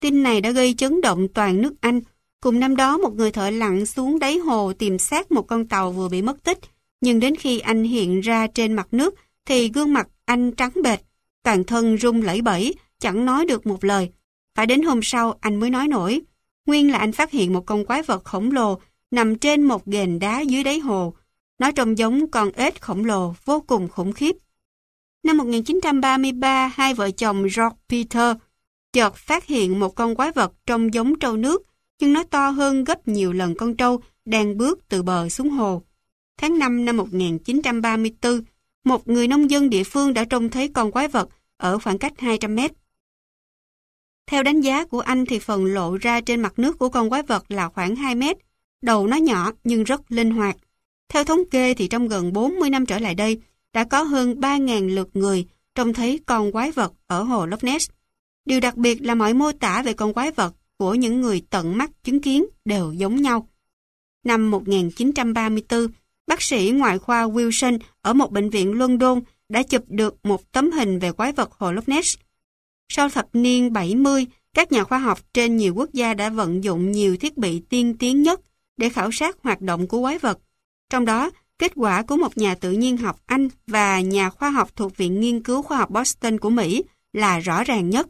Tin này đã gây chấn động toàn nước Anh. Cùng năm đó một người thợ lặn xuống đáy hồ tìm xác một con tàu vừa bị mất tích. Nhưng đến khi anh hiện ra trên mặt nước thì gương mặt anh trắng bệch, toàn thân rung lẩy bẩy, chẳng nói được một lời. Phải đến hôm sau anh mới nói nổi. Nguyên là anh phát hiện một con quái vật khổng lồ nằm trên một ghềnh đá dưới đáy hồ. Nó trông giống con ếch khổng lồ vô cùng khủng khiếp. Năm 1933, hai vợ chồng George Peter chợt phát hiện một con quái vật trông giống trâu nước, nhưng nó to hơn gấp nhiều lần con trâu đang bước từ bờ xuống hồ. Tháng 5 năm 1934, một người nông dân địa phương đã trông thấy con quái vật ở khoảng cách 200 mét. Theo đánh giá của anh thì phần lộ ra trên mặt nước của con quái vật là khoảng 2 mét. Đầu nó nhỏ nhưng rất linh hoạt. Theo thống kê thì trong gần 40 năm trở lại đây, đã có hơn 3.000 lượt người trông thấy con quái vật ở hồ Loch Ness. Điều đặc biệt là mọi mô tả về con quái vật của những người tận mắt chứng kiến đều giống nhau. Năm 1934, bác sĩ ngoại khoa Wilson ở một bệnh viện London đã chụp được một tấm hình về quái vật hồ Loch Ness. Sau thập niên 70, các nhà khoa học trên nhiều quốc gia đã vận dụng nhiều thiết bị tiên tiến nhất để khảo sát hoạt động của quái vật. Trong đó, kết quả của một nhà tự nhiên học Anh và nhà khoa học thuộc Viện Nghiên cứu Khoa học Boston của Mỹ là rõ ràng nhất.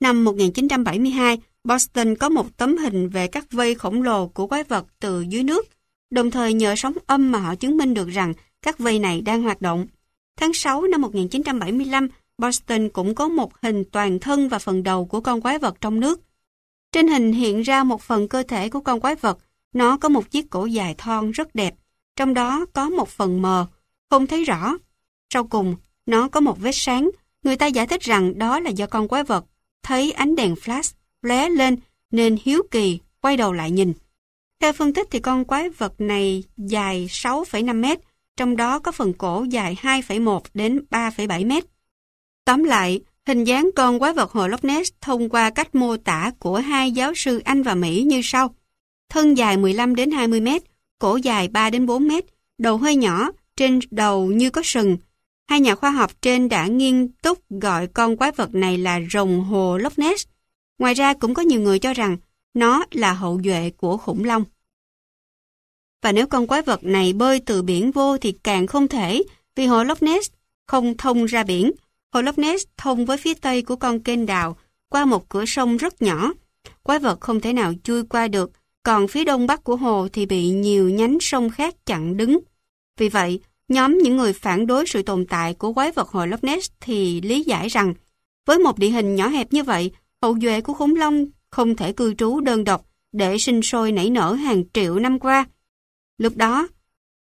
Năm 1972, Boston có một tấm hình về các vây khổng lồ của quái vật từ dưới nước, đồng thời nhờ sóng âm mà họ chứng minh được rằng các vây này đang hoạt động. Tháng 6 năm 1975, Boston cũng có một hình toàn thân và phần đầu của con quái vật trong nước. Trên hình hiện ra một phần cơ thể của con quái vật, nó có một chiếc cổ dài thon rất đẹp, trong đó có một phần mờ, không thấy rõ. Sau cùng, nó có một vết sáng, người ta giải thích rằng đó là do con quái vật thấy ánh đèn flash lóe lên nên hiếu kỳ quay đầu lại nhìn. Theo phân tích thì con quái vật này dài 6,5 mét, trong đó có phần cổ dài 2,1 đến 3,7 mét. Tóm lại, hình dáng con quái vật hồ Loch Ness thông qua cách mô tả của hai giáo sư Anh và Mỹ như sau. Thân dài 15 đến 20 mét, cổ dài 3 đến 4 mét, đầu hơi nhỏ, trên đầu như có sừng. Hai nhà khoa học trên đã nghiên túc gọi con quái vật này là rồng hồ Loch Ness. Ngoài ra cũng có nhiều người cho rằng nó là hậu duệ của khủng long. Và nếu con quái vật này bơi từ biển vô thì càng không thể vì hồ Loch Ness không thông ra biển. Hồ Loch Ness thông với phía tây của con kênh đào qua một cửa sông rất nhỏ. Quái vật không thể nào chui qua được, còn phía đông bắc của hồ thì bị nhiều nhánh sông khác chặn đứng. Vì vậy, nhóm những người phản đối sự tồn tại của quái vật hồ Loch Ness thì lý giải rằng với một địa hình nhỏ hẹp như vậy, hậu duệ của khủng long không thể cư trú đơn độc để sinh sôi nảy nở hàng triệu năm qua. Lúc đó,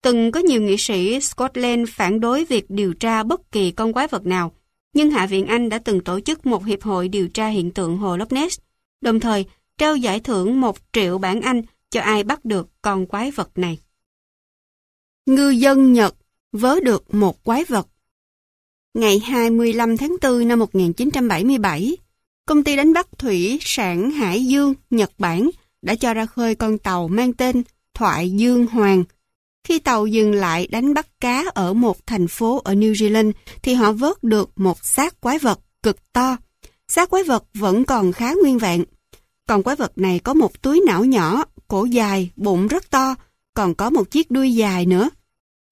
từng có nhiều nghị sĩ Scotland phản đối việc điều tra bất kỳ con quái vật nào, nhưng Hạ viện Anh đã từng tổ chức một hiệp hội điều tra hiện tượng hồ Loch Ness, đồng thời trao giải thưởng một triệu bảng Anh cho ai bắt được con quái vật này. Ngư dân Nhật vớ được một quái vật Ngày 25 tháng 4 năm 1977, công ty đánh bắt thủy sản Hải Dương, Nhật Bản đã cho ra khơi con tàu mang tên Thoại Dương Hoàng. Khi tàu dừng lại đánh bắt cá ở một thành phố ở New Zealand thì họ vớt được một xác quái vật cực to. Xác quái vật vẫn còn khá nguyên vẹn. Còn quái vật này có một túi não nhỏ, cổ dài, bụng rất to, còn có một chiếc đuôi dài nữa.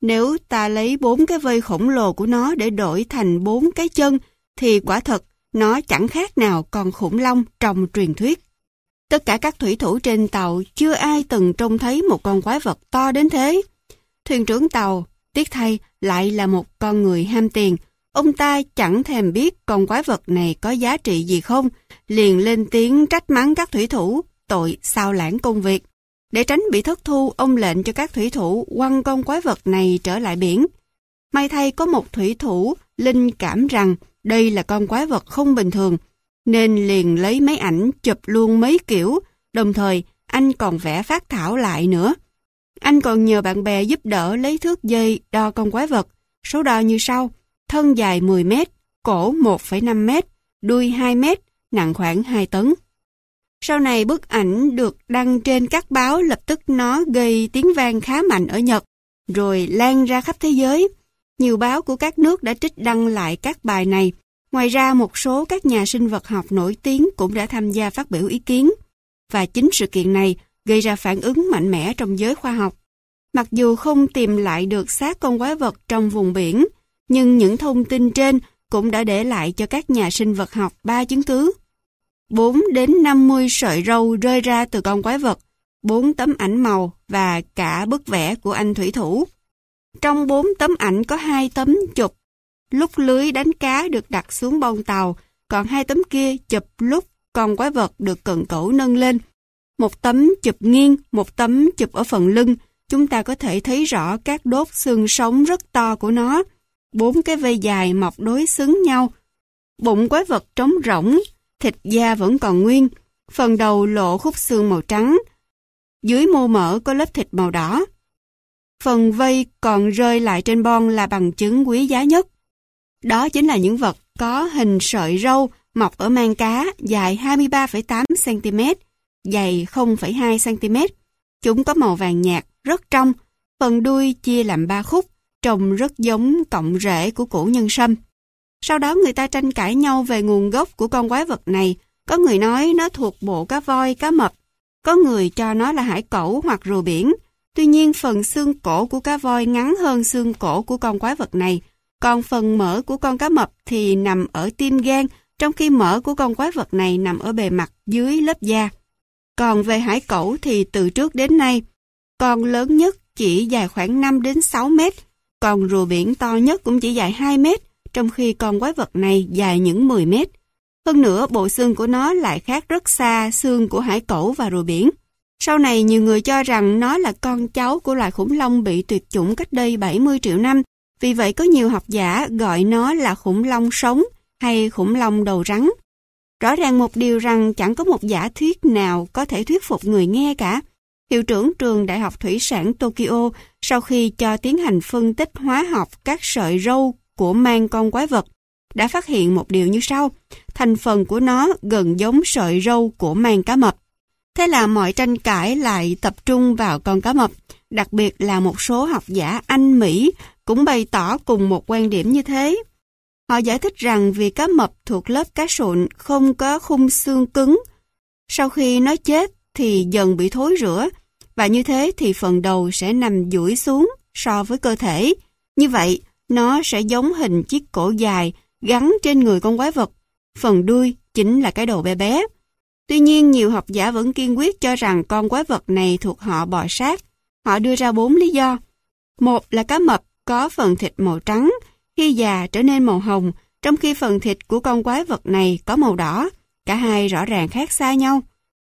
Nếu ta lấy bốn cái vây khổng lồ của nó để đổi thành bốn cái chân, thì quả thật nó chẳng khác nào con khủng long trong truyền thuyết. Tất cả các thủy thủ trên tàu chưa ai từng trông thấy một con quái vật to đến thế. Thuyền trưởng tàu, tiếc thay, lại là một con người ham tiền. Ông ta chẳng thèm biết con quái vật này có giá trị gì không, liền lên tiếng trách mắng các thủy thủ, tội sao lãng công việc. Để tránh bị thất thu, ông lệnh cho các thủy thủ quăng con quái vật này trở lại biển. May thay có một thủy thủ linh cảm rằng đây là con quái vật không bình thường, nên liền lấy máy ảnh chụp luôn mấy kiểu, đồng thời anh còn vẽ phát thảo lại nữa. Anh còn nhờ bạn bè giúp đỡ lấy thước dây đo con quái vật, số đo như sau, thân dài 10 mét, cổ 1,5 mét, đuôi 2 mét, nặng khoảng 2 tấn. Sau này bức ảnh được đăng trên các báo lập tức nó gây tiếng vang khá mạnh ở Nhật, rồi lan ra khắp thế giới. Nhiều báo của các nước đã trích đăng lại các bài này. Ngoài ra một số các nhà sinh vật học nổi tiếng cũng đã tham gia phát biểu ý kiến. Và chính sự kiện này gây ra phản ứng mạnh mẽ trong giới khoa học. Mặc dù không tìm lại được xác con quái vật trong vùng biển, nhưng những thông tin trên cũng đã để lại cho các nhà sinh vật học ba chứng cứ 4 đến 50 sợi râu rơi ra từ con quái vật, 4 tấm ảnh màu và cả bức vẽ của anh thủy thủ. Trong bốn tấm ảnh có hai tấm chụp lúc lưới đánh cá được đặt xuống bông tàu, còn hai tấm kia chụp lúc con quái vật được cận cẩu nâng lên. Một tấm chụp nghiêng, một tấm chụp ở phần lưng, chúng ta có thể thấy rõ các đốt xương sống rất to của nó. Bốn cái vây dài mọc đối xứng nhau. Bụng quái vật trống rỗng, thịt da vẫn còn nguyên, phần đầu lộ khúc xương màu trắng, dưới mô mỡ có lớp thịt màu đỏ. Phần vây còn rơi lại trên bon là bằng chứng quý giá nhất. Đó chính là những vật có hình sợi râu mọc ở mang cá dài 23,8cm, dày 0,2cm. Chúng có màu vàng nhạt, rất trong, phần đuôi chia làm ba khúc, trông rất giống cọng rễ của củ nhân sâm. Sau đó người ta tranh cãi nhau về nguồn gốc của con quái vật này. Có người nói nó thuộc bộ cá voi, cá mập. Có người cho nó là hải cẩu hoặc rùa biển. Tuy nhiên phần xương cổ của cá voi ngắn hơn xương cổ của con quái vật này. Còn phần mỡ của con cá mập thì nằm ở tim gan, trong khi mỡ của con quái vật này nằm ở bề mặt dưới lớp da. Còn về hải cẩu thì từ trước đến nay, con lớn nhất chỉ dài khoảng 5 đến 6 mét, còn rùa biển to nhất cũng chỉ dài 2 mét, trong khi con quái vật này dài những 10 mét. Hơn nữa, bộ xương của nó lại khác rất xa xương của hải cẩu và rùa biển. Sau này, nhiều người cho rằng nó là con cháu của loài khủng long bị tuyệt chủng cách đây 70 triệu năm. Vì vậy, có nhiều học giả gọi nó là khủng long sống hay khủng long đầu rắn. Rõ ràng một điều rằng chẳng có một giả thuyết nào có thể thuyết phục người nghe cả. Hiệu trưởng trường Đại học Thủy sản Tokyo sau khi cho tiến hành phân tích hóa học các sợi râu của mang con quái vật đã phát hiện một điều như sau. Thành phần của nó gần giống sợi râu của mang cá mập. Thế là mọi tranh cãi lại tập trung vào con cá mập. Đặc biệt là một số học giả Anh Mỹ cũng bày tỏ cùng một quan điểm như thế. Họ giải thích rằng vì cá mập thuộc lớp cá sụn không có khung xương cứng. Sau khi nó chết thì dần bị thối rữa và như thế thì phần đầu sẽ nằm duỗi xuống so với cơ thể. Như vậy, nó sẽ giống hình chiếc cổ dài gắn trên người con quái vật. Phần đuôi chính là cái đầu bé bé. Tuy nhiên, nhiều học giả vẫn kiên quyết cho rằng con quái vật này thuộc họ bò sát. Họ đưa ra bốn lý do. Một là cá mập có phần thịt màu trắng, khi già trở nên màu hồng, trong khi phần thịt của con quái vật này có màu đỏ. Cả hai rõ ràng khác xa nhau.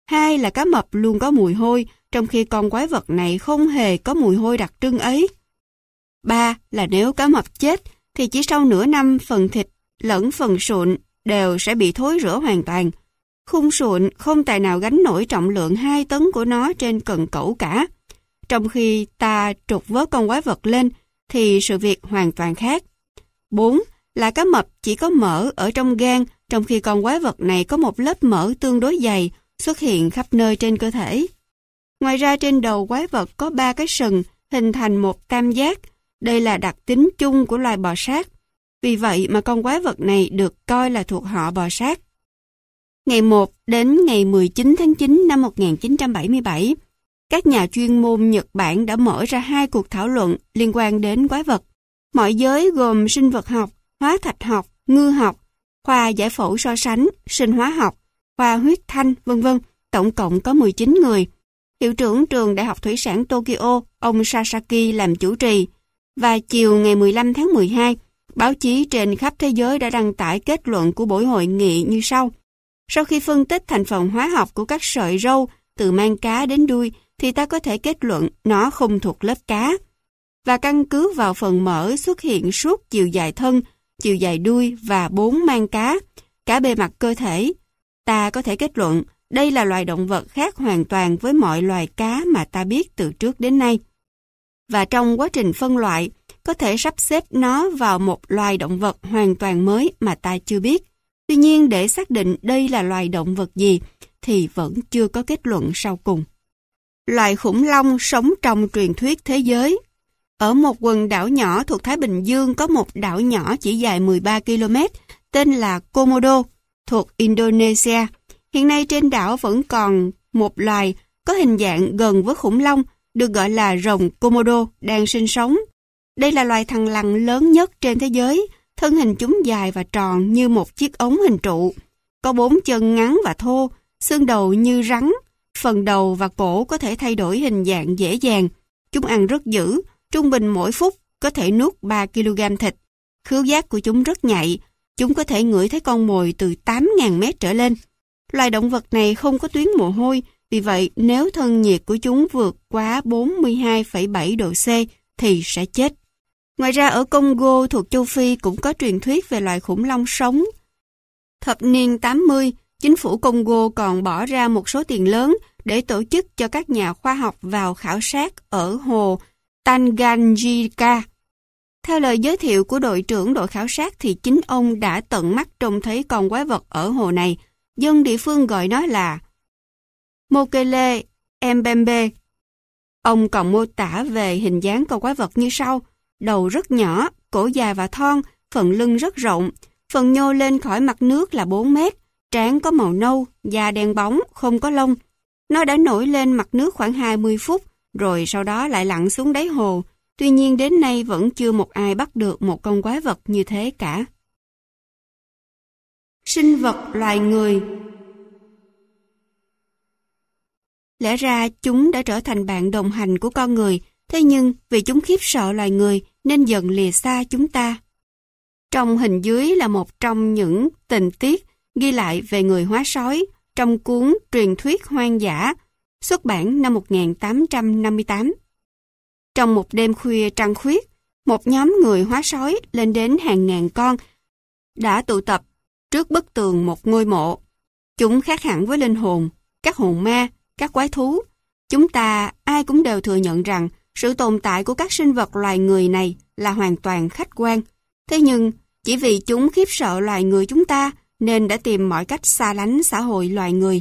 Hai là cá mập luôn có mùi hôi, trong khi con quái vật này không hề có mùi hôi đặc trưng ấy. Ba là nếu cá mập chết, thì chỉ sau nửa năm phần thịt lẫn phần sụn đều sẽ bị thối rữa hoàn toàn. Khung sụn không tài nào gánh nổi trọng lượng 2 tấn của nó trên cần cẩu cả. Trong khi ta trục vớt con quái vật lên, thì sự việc hoàn toàn khác. 4. Là cá mập chỉ có mỡ ở trong gan, trong khi con quái vật này có một lớp mỡ tương đối dày xuất hiện khắp nơi trên cơ thể. Ngoài ra trên đầu quái vật có ba cái sừng hình thành một tam giác. Đây là đặc tính chung của loài bò sát. Vì vậy mà con quái vật này được coi là thuộc họ bò sát. Ngày 1 đến ngày 19 tháng 9 năm 1977, các nhà chuyên môn Nhật Bản đã mở ra hai cuộc thảo luận liên quan đến quái vật. Mọi giới gồm sinh vật học, hóa thạch học, ngư học, khoa giải phẫu so sánh, sinh hóa học, khoa huyết thanh, vân vân, tổng cộng có 19 người. Hiệu trưởng trường Đại học Thủy sản Tokyo, ông Sasaki làm chủ trì. Và chiều ngày 15 tháng 12, báo chí trên khắp thế giới đã đăng tải kết luận của buổi hội nghị như sau. Sau khi phân tích thành phần hóa học của các sợi râu từ mang cá đến đuôi, thì ta có thể kết luận nó không thuộc lớp cá. Và căn cứ vào phần mỡ xuất hiện suốt chiều dài thân, chiều dài đuôi và bốn mang cá, cả bề mặt cơ thể, ta có thể kết luận đây là loài động vật khác hoàn toàn với mọi loài cá mà ta biết từ trước đến nay. Và trong quá trình phân loại, có thể sắp xếp nó vào một loài động vật hoàn toàn mới mà ta chưa biết. Tuy nhiên để xác định đây là loài động vật gì thì vẫn chưa có kết luận sau cùng. Loài khủng long sống trong truyền thuyết thế giới. Ở một quần đảo nhỏ thuộc Thái Bình Dương có một đảo nhỏ chỉ dài 13 km tên là Komodo thuộc Indonesia. Hiện nay trên đảo vẫn còn một loài có hình dạng gần với khủng long được gọi là rồng Komodo đang sinh sống. Đây là loài thằn lằn lớn nhất trên thế giới, thân hình chúng dài và tròn như một chiếc ống hình trụ. Có bốn chân ngắn và thô, xương đầu như rắn, phần đầu và cổ có thể thay đổi hình dạng dễ dàng. Chúng ăn rất dữ, trung bình mỗi phút có thể nuốt 3 kg thịt. Khứu giác của chúng rất nhạy, chúng có thể ngửi thấy con mồi từ 8.000 mét trở lên. Loài động vật này không có tuyến mồ hôi, vì vậy nếu thân nhiệt của chúng vượt quá 42,7 độ C thì sẽ chết. Ngoài ra ở Congo thuộc châu Phi cũng có truyền thuyết về loài khủng long sống. Thập niên 80, chính phủ Congo còn bỏ ra một số tiền lớn để tổ chức cho các nhà khoa học vào khảo sát ở hồ Tanganyika. Theo lời giới thiệu của đội trưởng đội khảo sát thì chính ông đã tận mắt trông thấy con quái vật ở hồ này. Dân địa phương gọi nó là Mokele Mbembe. Ông còn mô tả về hình dáng con quái vật như sau. Đầu rất nhỏ, cổ dài và thon, phần lưng rất rộng, phần nhô lên khỏi mặt nước là 4 mét, trán có màu nâu, da đen bóng, không có lông. Nó đã nổi lên mặt nước khoảng 20 phút, rồi sau đó lại lặn xuống đáy hồ. Tuy nhiên đến nay vẫn chưa một ai bắt được một con quái vật như thế cả. Sinh vật loài người Lẽ ra chúng đã trở thành bạn đồng hành của con người, thế nhưng vì chúng khiếp sợ loài người nên dần lìa xa chúng ta. Trong hình dưới là một trong những tình tiết ghi lại về người hóa sói trong cuốn Truyền thuyết hoang dã, xuất bản năm 1858. Trong một đêm khuya trăng khuyết, một nhóm người hóa sói lên đến hàng ngàn con đã tụ tập trước bức tường một ngôi mộ. Chúng khác hẳn với linh hồn, các hồn ma, các quái thú. Chúng ta ai cũng đều thừa nhận rằng sự tồn tại của các sinh vật loài người này là hoàn toàn khách quan. Thế nhưng, chỉ vì chúng khiếp sợ loài người chúng ta nên đã tìm mọi cách xa lánh xã hội loài người.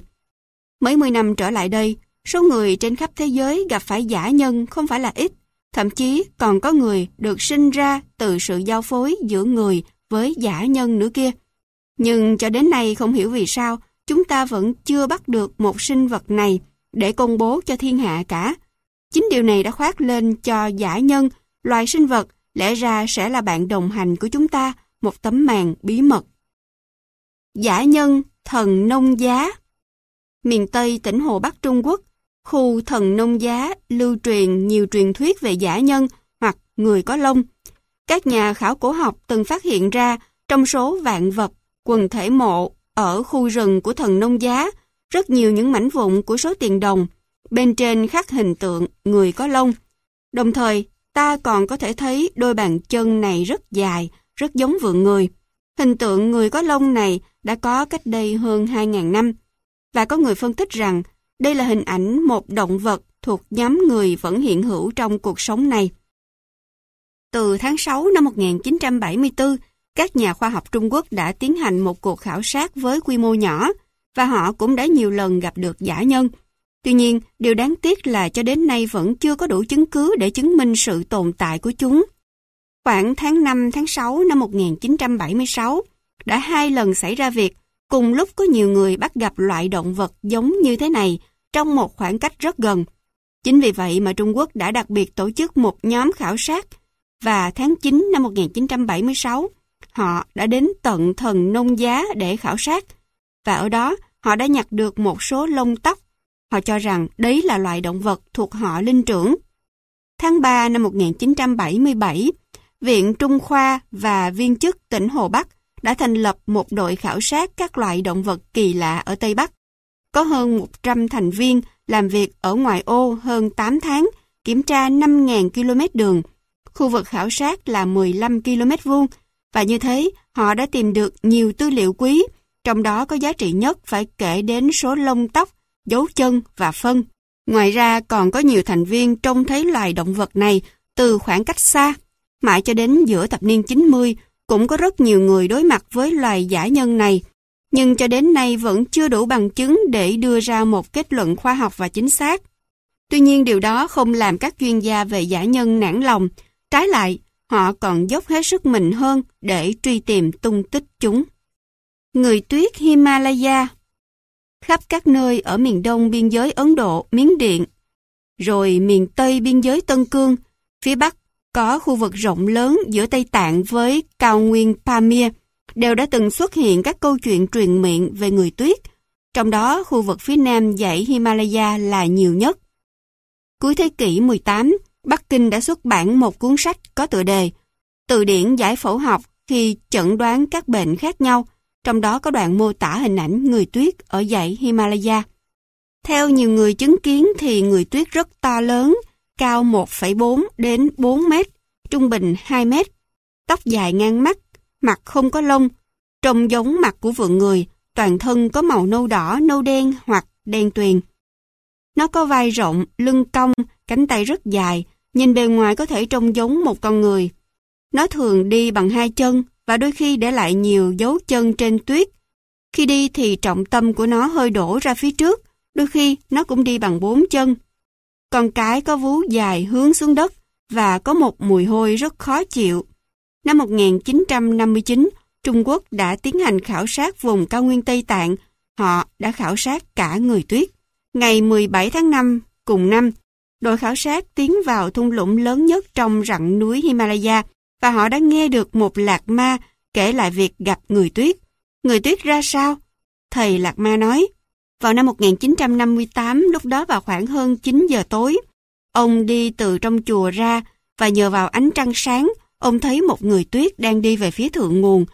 Mấy mươi năm trở lại đây, số người trên khắp thế giới gặp phải giả nhân không phải là ít. Thậm chí còn có người được sinh ra từ sự giao phối giữa người với giả nhân nữa kia. Nhưng cho đến nay không hiểu vì sao chúng ta vẫn chưa bắt được một sinh vật này để công bố cho thiên hạ cả. Chính điều này đã khoác lên cho giả nhân, loài sinh vật lẽ ra sẽ là bạn đồng hành của chúng ta, một tấm màn bí mật. Giả nhân, thần nông giá Miền Tây tỉnh Hồ Bắc Trung Quốc khu thần nông giá lưu truyền nhiều truyền thuyết về giả nhân hoặc người có lông. Các nhà khảo cổ học từng phát hiện ra trong số vạn vật, quần thể mộ ở khu rừng của thần nông giá, rất nhiều những mảnh vụn của số tiền đồng, bên trên khắc hình tượng người có lông. Đồng thời, ta còn có thể thấy đôi bàn chân này rất dài, rất giống vượn người. Hình tượng người có lông này đã có cách đây hơn 2.000 năm. Và có người phân tích rằng đây là hình ảnh một động vật thuộc nhóm người vẫn hiện hữu trong cuộc sống này. Từ tháng 6 năm 1974, các nhà khoa học Trung Quốc đã tiến hành một cuộc khảo sát với quy mô nhỏ và họ cũng đã nhiều lần gặp được giả nhân. Tuy nhiên, điều đáng tiếc là cho đến nay vẫn chưa có đủ chứng cứ để chứng minh sự tồn tại của chúng. Khoảng tháng 5 tháng 6 năm 1976, đã hai lần xảy ra việc cùng lúc có nhiều người bắt gặp loại động vật giống như thế này trong một khoảng cách rất gần. Chính vì vậy mà Trung Quốc đã đặc biệt tổ chức một nhóm khảo sát và tháng 9 năm 1976, họ đã đến tận thần nông giá để khảo sát và ở đó họ đã nhặt được một số lông tóc. Họ cho rằng đấy là loại động vật thuộc họ linh trưởng. Tháng 3 năm 1977, Viện Trung Khoa và viên chức tỉnh Hồ Bắc đã thành lập một đội khảo sát các loại động vật kỳ lạ ở Tây Bắc. Có hơn 100 thành viên làm việc ở ngoài ô hơn 8 tháng, kiểm tra 5.000 km đường. Khu vực khảo sát là 15 km vuông và như thế họ đã tìm được nhiều tư liệu quý, trong đó có giá trị nhất phải kể đến số lông tóc, dấu chân và phân. Ngoài ra còn có nhiều thành viên trông thấy loài động vật này từ khoảng cách xa. Mãi cho đến giữa thập niên 90, cũng có rất nhiều người đối mặt với loài giả nhân này, nhưng cho đến nay vẫn chưa đủ bằng chứng để đưa ra một kết luận khoa học và chính xác. Tuy nhiên điều đó không làm các chuyên gia về giả nhân nản lòng, trái lại, họ còn dốc hết sức mình hơn để truy tìm tung tích chúng. Người tuyết Himalaya Khắp các nơi ở miền đông biên giới Ấn Độ, Miến Điện, rồi miền tây biên giới Tân Cương, phía bắc có khu vực rộng lớn giữa Tây Tạng với cao nguyên Pamir, đều đã từng xuất hiện các câu chuyện truyền miệng về người tuyết, trong đó khu vực phía nam dãy Himalaya là nhiều nhất. Cuối thế kỷ 18, Bắc Kinh đã xuất bản một cuốn sách có tựa đề Từ điển giải phẫu học khi chẩn đoán các bệnh khác nhau, trong đó có đoạn mô tả hình ảnh người tuyết ở dãy Himalaya. Theo nhiều người chứng kiến thì người tuyết rất to lớn, cao 1,4 đến 4 mét, trung bình 2 mét, tóc dài ngang mắt, mặt không có lông, trông giống mặt của vượn người, toàn thân có màu nâu đỏ, nâu đen hoặc đen tuyền. Nó có vai rộng, lưng cong, cánh tay rất dài, nhìn bề ngoài có thể trông giống một con người. Nó thường đi bằng hai chân và đôi khi để lại nhiều dấu chân trên tuyết. Khi đi thì trọng tâm của nó hơi đổ ra phía trước, đôi khi nó cũng đi bằng bốn chân. Con cái có vú dài hướng xuống đất và có một mùi hôi rất khó chịu. Năm 1959, Trung Quốc đã tiến hành khảo sát vùng cao nguyên Tây Tạng. Họ đã khảo sát cả người tuyết. Ngày 17 tháng 5 cùng năm, đội khảo sát tiến vào thung lũng lớn nhất trong rặng núi Himalaya và họ đã nghe được một lạc ma kể lại việc gặp người tuyết. Người tuyết ra sao? Thầy lạc ma nói, vào năm 1958, lúc đó vào khoảng hơn 9 giờ tối, ông đi từ trong chùa ra và nhờ vào ánh trăng sáng, ông thấy một người tuyết đang đi về phía thượng nguồn.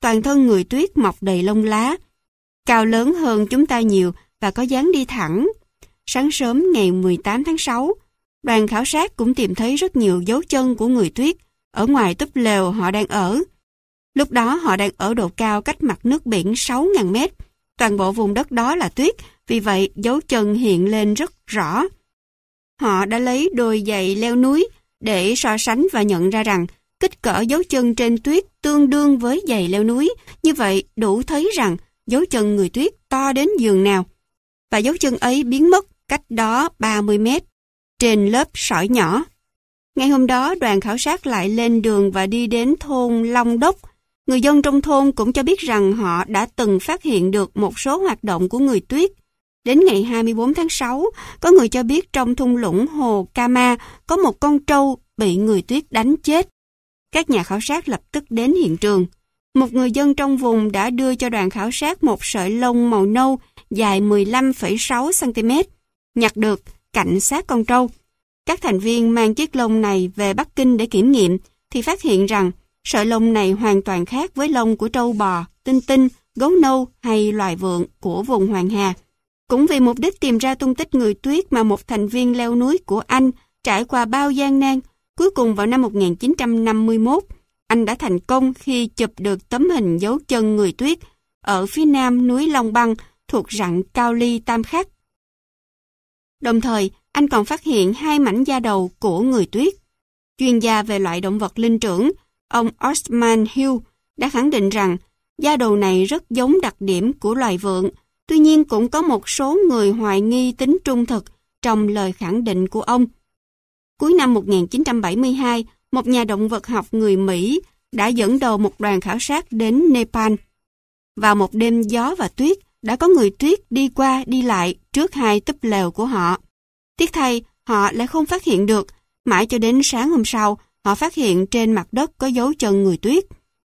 Toàn thân người tuyết mọc đầy lông lá, cao lớn hơn chúng ta nhiều và có dáng đi thẳng. Sáng sớm ngày 18 tháng 6, đoàn khảo sát cũng tìm thấy rất nhiều dấu chân của người tuyết ở ngoài túp lều họ đang ở. Lúc đó họ đang ở độ cao cách mặt nước biển 6.000 mét. Toàn bộ vùng đất đó là tuyết, vì vậy dấu chân hiện lên rất rõ. Họ đã lấy đôi giày leo núi để so sánh và nhận ra rằng kích cỡ dấu chân trên tuyết tương đương với giày leo núi. Như vậy đủ thấy rằng dấu chân người tuyết to đến giường nào. Và dấu chân ấy biến mất cách đó 30 mét trên lớp sỏi nhỏ. Ngày hôm đó đoàn khảo sát lại lên đường và đi đến thôn Long Đốc. Người dân trong thôn cũng cho biết rằng họ đã từng phát hiện được một số hoạt động của người tuyết. Đến ngày 24 tháng 6, có người cho biết trong thung lũng hồ Kama có một con trâu bị người tuyết đánh chết. Các nhà khảo sát lập tức đến hiện trường. Một người dân trong vùng đã đưa cho đoàn khảo sát một sợi lông màu nâu dài 15,6 cm, nhặt được cạnh sát con trâu. Các thành viên mang chiếc lông này về Bắc Kinh để kiểm nghiệm thì phát hiện rằng sợi lông này hoàn toàn khác với lông của trâu bò, tinh tinh gấu nâu hay loài vượn của vùng Hoàng Hà. Cũng vì mục đích tìm ra tung tích người tuyết mà một thành viên leo núi của Anh trải qua bao gian nan, cuối cùng vào năm 1951, anh đã thành công khi chụp được tấm hình dấu chân người tuyết ở phía nam núi Long Băng thuộc rặng Cao Ly Tam Khắc. Đồng thời, anh còn phát hiện hai mảnh da đầu của người tuyết. Chuyên gia về loại động vật linh trưởng, ông Osman Hill đã khẳng định rằng da đầu này rất giống đặc điểm của loài vượn, tuy nhiên cũng có một số người hoài nghi tính trung thực trong lời khẳng định của ông. Cuối năm 1972, một nhà động vật học người Mỹ đã dẫn đầu một đoàn khảo sát đến Nepal. Vào một đêm gió và tuyết, đã có người tuyết đi qua đi lại trước hai túp lều của họ. Tiếc thay, họ lại không phát hiện được. Mãi cho đến sáng hôm sau, họ phát hiện trên mặt đất có dấu chân người tuyết.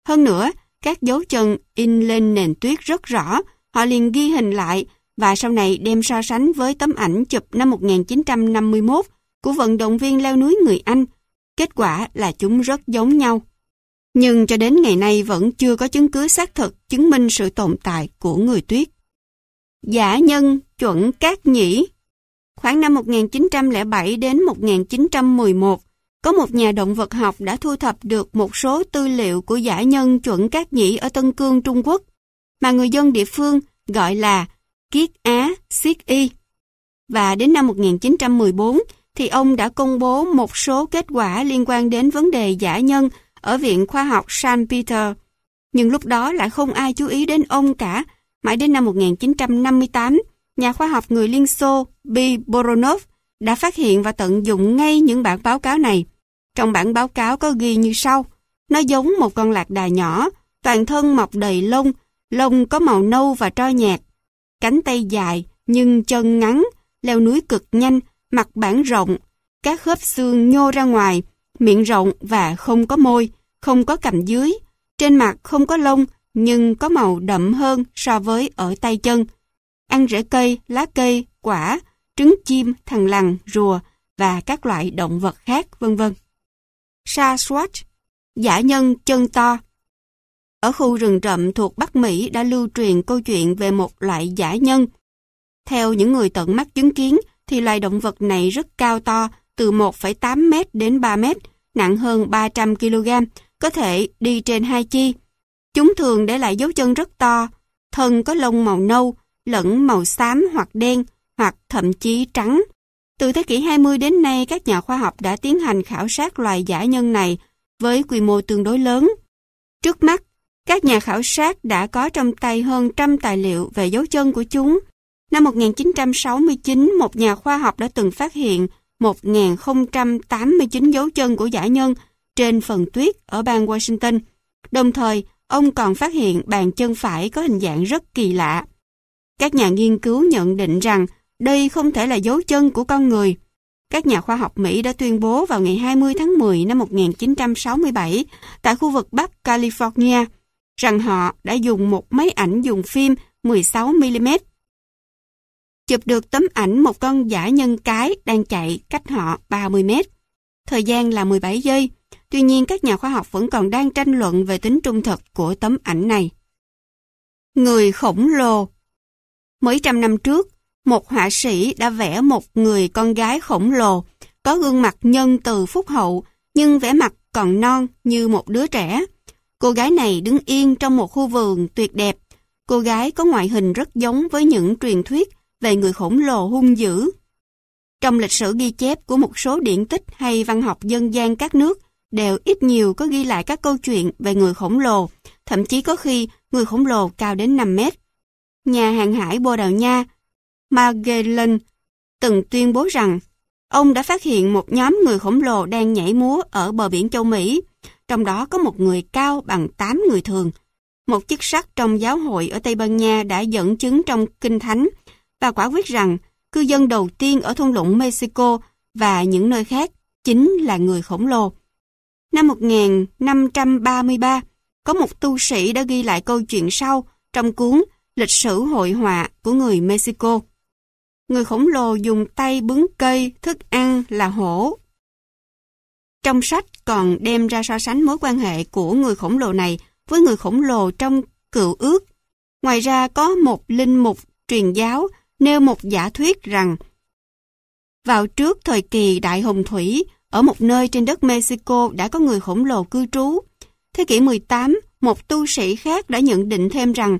Hơn nữa, các dấu chân in lên nền tuyết rất rõ, họ liền ghi hình lại và sau này đem so sánh với tấm ảnh chụp năm 1951 của vận động viên leo núi người Anh. Kết quả là chúng rất giống nhau. Nhưng cho đến ngày nay vẫn chưa có chứng cứ xác thực chứng minh sự tồn tại của người tuyết. Giả nhân chuẩn cát nhĩ Khoảng năm 1907 đến 1911, có một nhà động vật học đã thu thập được một số tư liệu của giả nhân chuẩn cát nhĩ ở Tân Cương, Trung Quốc, mà người dân địa phương gọi là Kiết Á Siết Y. Và đến năm 1914 thì ông đã công bố một số kết quả liên quan đến vấn đề giả nhân ở Viện Khoa học San Peter. Nhưng lúc đó lại không ai chú ý đến ông cả. Mãi đến năm 1958, nhà khoa học người Liên Xô B. Boronov đã phát hiện và tận dụng ngay những bản báo cáo này. Trong bản báo cáo có ghi như sau. Nó giống một con lạc đà nhỏ, toàn thân mọc đầy lông, lông có màu nâu và tro nhạt. Cánh tay dài nhưng chân ngắn, leo núi cực nhanh, mặt bản rộng, các khớp xương nhô ra ngoài, miệng rộng và không có môi, không có cằm dưới. Trên mặt không có lông nhưng có màu đậm hơn so với ở tay chân. Ăn rễ cây, lá cây, quả, trứng chim, thằn lằn, rùa và các loại động vật khác, vân vân. Sasquatch, giả nhân chân to. Ở khu rừng rậm thuộc Bắc Mỹ đã lưu truyền câu chuyện về một loại giả nhân. Theo những người tận mắt chứng kiến thì loài động vật này rất cao to, từ 1,8 m đến 3 m, nặng hơn 300 kg, có thể đi trên hai chi. Chúng thường để lại dấu chân rất to, thân có lông màu nâu, lẫn màu xám hoặc đen, hoặc thậm chí trắng. Từ thế kỷ 20 đến nay, các nhà khoa học đã tiến hành khảo sát loài giả nhân này với quy mô tương đối lớn. Trước mắt, các nhà khảo sát đã có trong tay hơn trăm tài liệu về dấu chân của chúng. Năm 1969, một nhà khoa học đã từng phát hiện 1.089 dấu chân của giả nhân trên phần tuyết ở bang Washington. Đồng thời, ông còn phát hiện bàn chân phải có hình dạng rất kỳ lạ. Các nhà nghiên cứu nhận định rằng đây không thể là dấu chân của con người. Các nhà khoa học Mỹ đã tuyên bố vào ngày 20 tháng 10 năm 1967 tại khu vực Bắc California rằng họ đã dùng một máy ảnh dùng phim 16mm chụp được tấm ảnh một con giả nhân cái đang chạy cách họ 30 mét. Thời gian là 17 giây, tuy nhiên các nhà khoa học vẫn còn đang tranh luận về tính trung thực của tấm ảnh này. Người khổng lồ Mấy trăm năm trước, một họa sĩ đã vẽ một người con gái khổng lồ, có gương mặt nhân từ phúc hậu, nhưng vẻ mặt còn non như một đứa trẻ. Cô gái này đứng yên trong một khu vườn tuyệt đẹp. Cô gái có ngoại hình rất giống với những truyền thuyết về người khổng lồ hung dữ. Trong lịch sử ghi chép của một số điển tích hay văn học dân gian các nước đều ít nhiều có ghi lại các câu chuyện về người khổng lồ, thậm chí có khi người khổng lồ cao đến 5 mét. Nhà hàng hải Bồ Đào Nha, Magellan, từng tuyên bố rằng ông đã phát hiện một nhóm người khổng lồ đang nhảy múa ở bờ biển châu Mỹ, trong đó có một người cao bằng 8 người thường. Một chức sắc trong giáo hội ở Tây Ban Nha đã dẫn chứng trong Kinh Thánh và quả quyết rằng cư dân đầu tiên ở thung lũng Mexico và những nơi khác chính là người khổng lồ. Năm 1533, có một tu sĩ đã ghi lại câu chuyện sau trong cuốn Lịch sử hội họa của người Mexico. Người khổng lồ dùng tay bứng cây, thức ăn là hổ. Trong sách còn đem ra so sánh mối quan hệ của người khổng lồ này với người khổng lồ trong cựu ước Ngoài ra có một linh mục truyền giáo nêu một giả thuyết rằng vào trước thời kỳ Đại Hồng Thủy, ở một nơi trên đất Mexico đã có người khổng lồ cư trú. Thế kỷ 18, một tu sĩ khác đã nhận định thêm rằng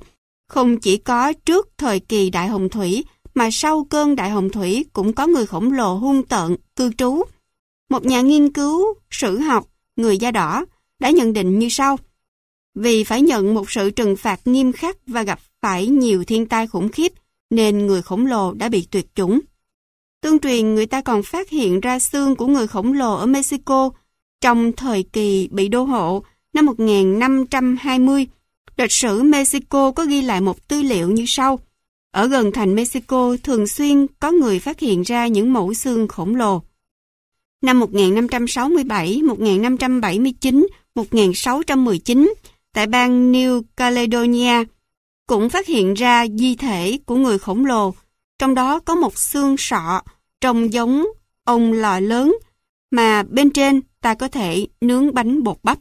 không chỉ có trước thời kỳ Đại Hồng Thủy mà sau cơn Đại Hồng Thủy cũng có người khổng lồ hung tợn cư trú. Một nhà nghiên cứu sử học, người da đỏ, đã nhận định như sau. Vì phải nhận một sự trừng phạt nghiêm khắc và gặp phải nhiều thiên tai khủng khiếp, nên người khổng lồ đã bị tuyệt chủng. Tương truyền người ta còn phát hiện ra xương của người khổng lồ ở Mexico trong thời kỳ bị đô hộ năm 1520. Lịch sử Mexico có ghi lại một tư liệu như sau. Ở gần thành Mexico thường xuyên có người phát hiện ra những mẫu xương khổng lồ. Năm 1567, 1579, 1619, tại bang New Caledonia, cũng phát hiện ra di thể của người khổng lồ, trong đó có một xương sọ trông giống ông lò lớn mà bên trên ta có thể nướng bánh bột bắp.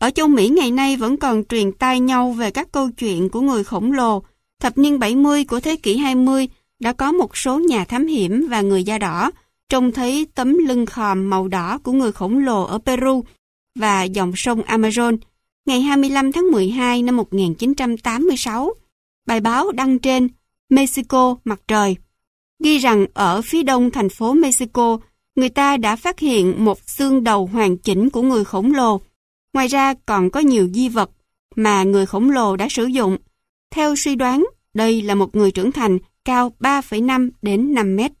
Ở châu Mỹ ngày nay vẫn còn truyền tai nhau về các câu chuyện của người khổng lồ. Thập niên 70 của thế kỷ 20 đã có một số nhà thám hiểm và người da đỏ trông thấy tấm lưng khòm màu đỏ của người khổng lồ ở Peru và dòng sông Amazon ngày 25 tháng 12 năm 1986. Bài báo đăng trên Mexico mặt trời ghi rằng ở phía đông thành phố Mexico, người ta đã phát hiện một xương đầu hoàn chỉnh của người khổng lồ. Ngoài ra còn có nhiều di vật mà người khổng lồ đã sử dụng. Theo suy đoán, đây là một người trưởng thành cao 3,5 đến 5 mét.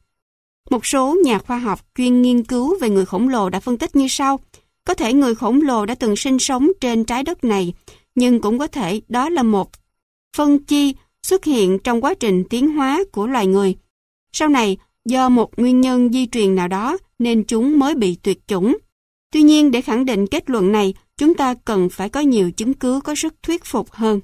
Một số nhà khoa học chuyên nghiên cứu về người khổng lồ đã phân tích như sau. Có thể người khổng lồ đã từng sinh sống trên trái đất này, nhưng cũng có thể đó là một phân chi xuất hiện trong quá trình tiến hóa của loài người. Sau này, do một nguyên nhân di truyền nào đó nên chúng mới bị tuyệt chủng. Tuy nhiên, để khẳng định kết luận này, chúng ta cần phải có nhiều chứng cứ có sức thuyết phục hơn.